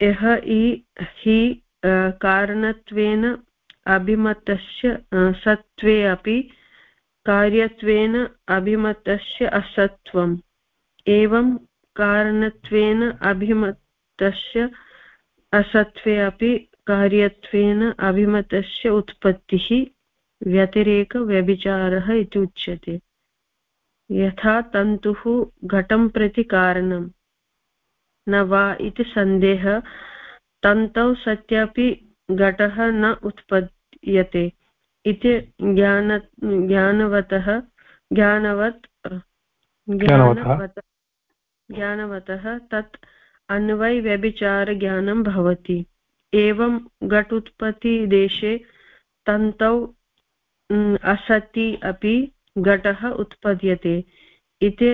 [SPEAKER 3] यः इ, हि कारणत्वेन अभिमतस्य सत्त्वे अपि कार्यत्वेन अभिमतस्य असत्त्वम्। एवं कारणत्वेन अभिमतस्य असत्त्वे अपि कार्यत्वेन अभिमतस्य उत्पत्तिः व्यतिरेकव्यभिचारः इति उच्यते। यथा तन्तुः घटं प्रति कारणं। न वा इति सन्देहः तन्तौ सत्यपि घटः न उत्पद्यते इति ज्ञान ज्ञानवतः ज्ञानवत् ज्ञानवतः। तत् अन्वयव्यभिचारज्ञानं भवति। एवं घट उत्पत्तिदेशे तन्तौ असति अपि घटः उत्पद्यते इति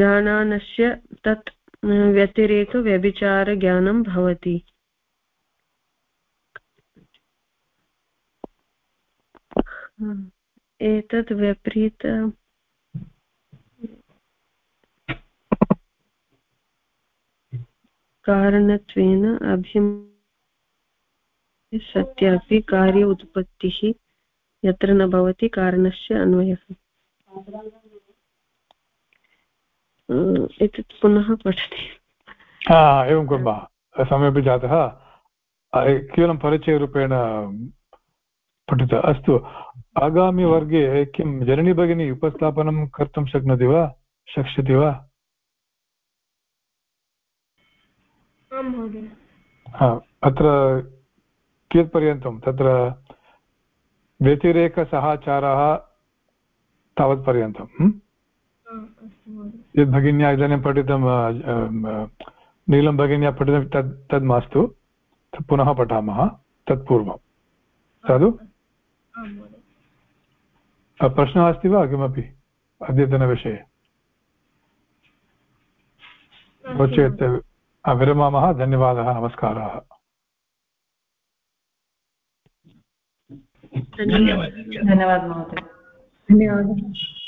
[SPEAKER 3] जानानस्य तत् व्यतिरेकव्यभिचारज्ञानं भवति। एतत् विपरीत कारणत्वेन अभिम सत्यापि कार्य उत्पत्तिः यत्र न भवति कारणस्य अन्वयः। एतत् पुनः पठति।
[SPEAKER 1] एवं कुर्मः। समयपि जातः केवलं परिचयरूपेण पठित। अस्तु। आगामिवर्गे किं जननी भगिनी उपस्थापनं कर्तुं शक्नोति वा? शक्ष्यति वा? अत्र कियत्पर्यन्तं? तत्र व्यतिरेकसहाचारः तावत्पर्यन्तं यद् भगिन्या इदानीं पठितं नीलं भगिन्या पठितं तद् तद् मास्तु। पुनः पठामः तत्पूर्वं। साधु? प्रश्नः अस्ति वा किमपि अद्यतनविषये? नो चेत् विरमामः धन्यवादः नमस्काराः।
[SPEAKER 5] धन्यवादः महोदय।
[SPEAKER 4] धन्यवादः।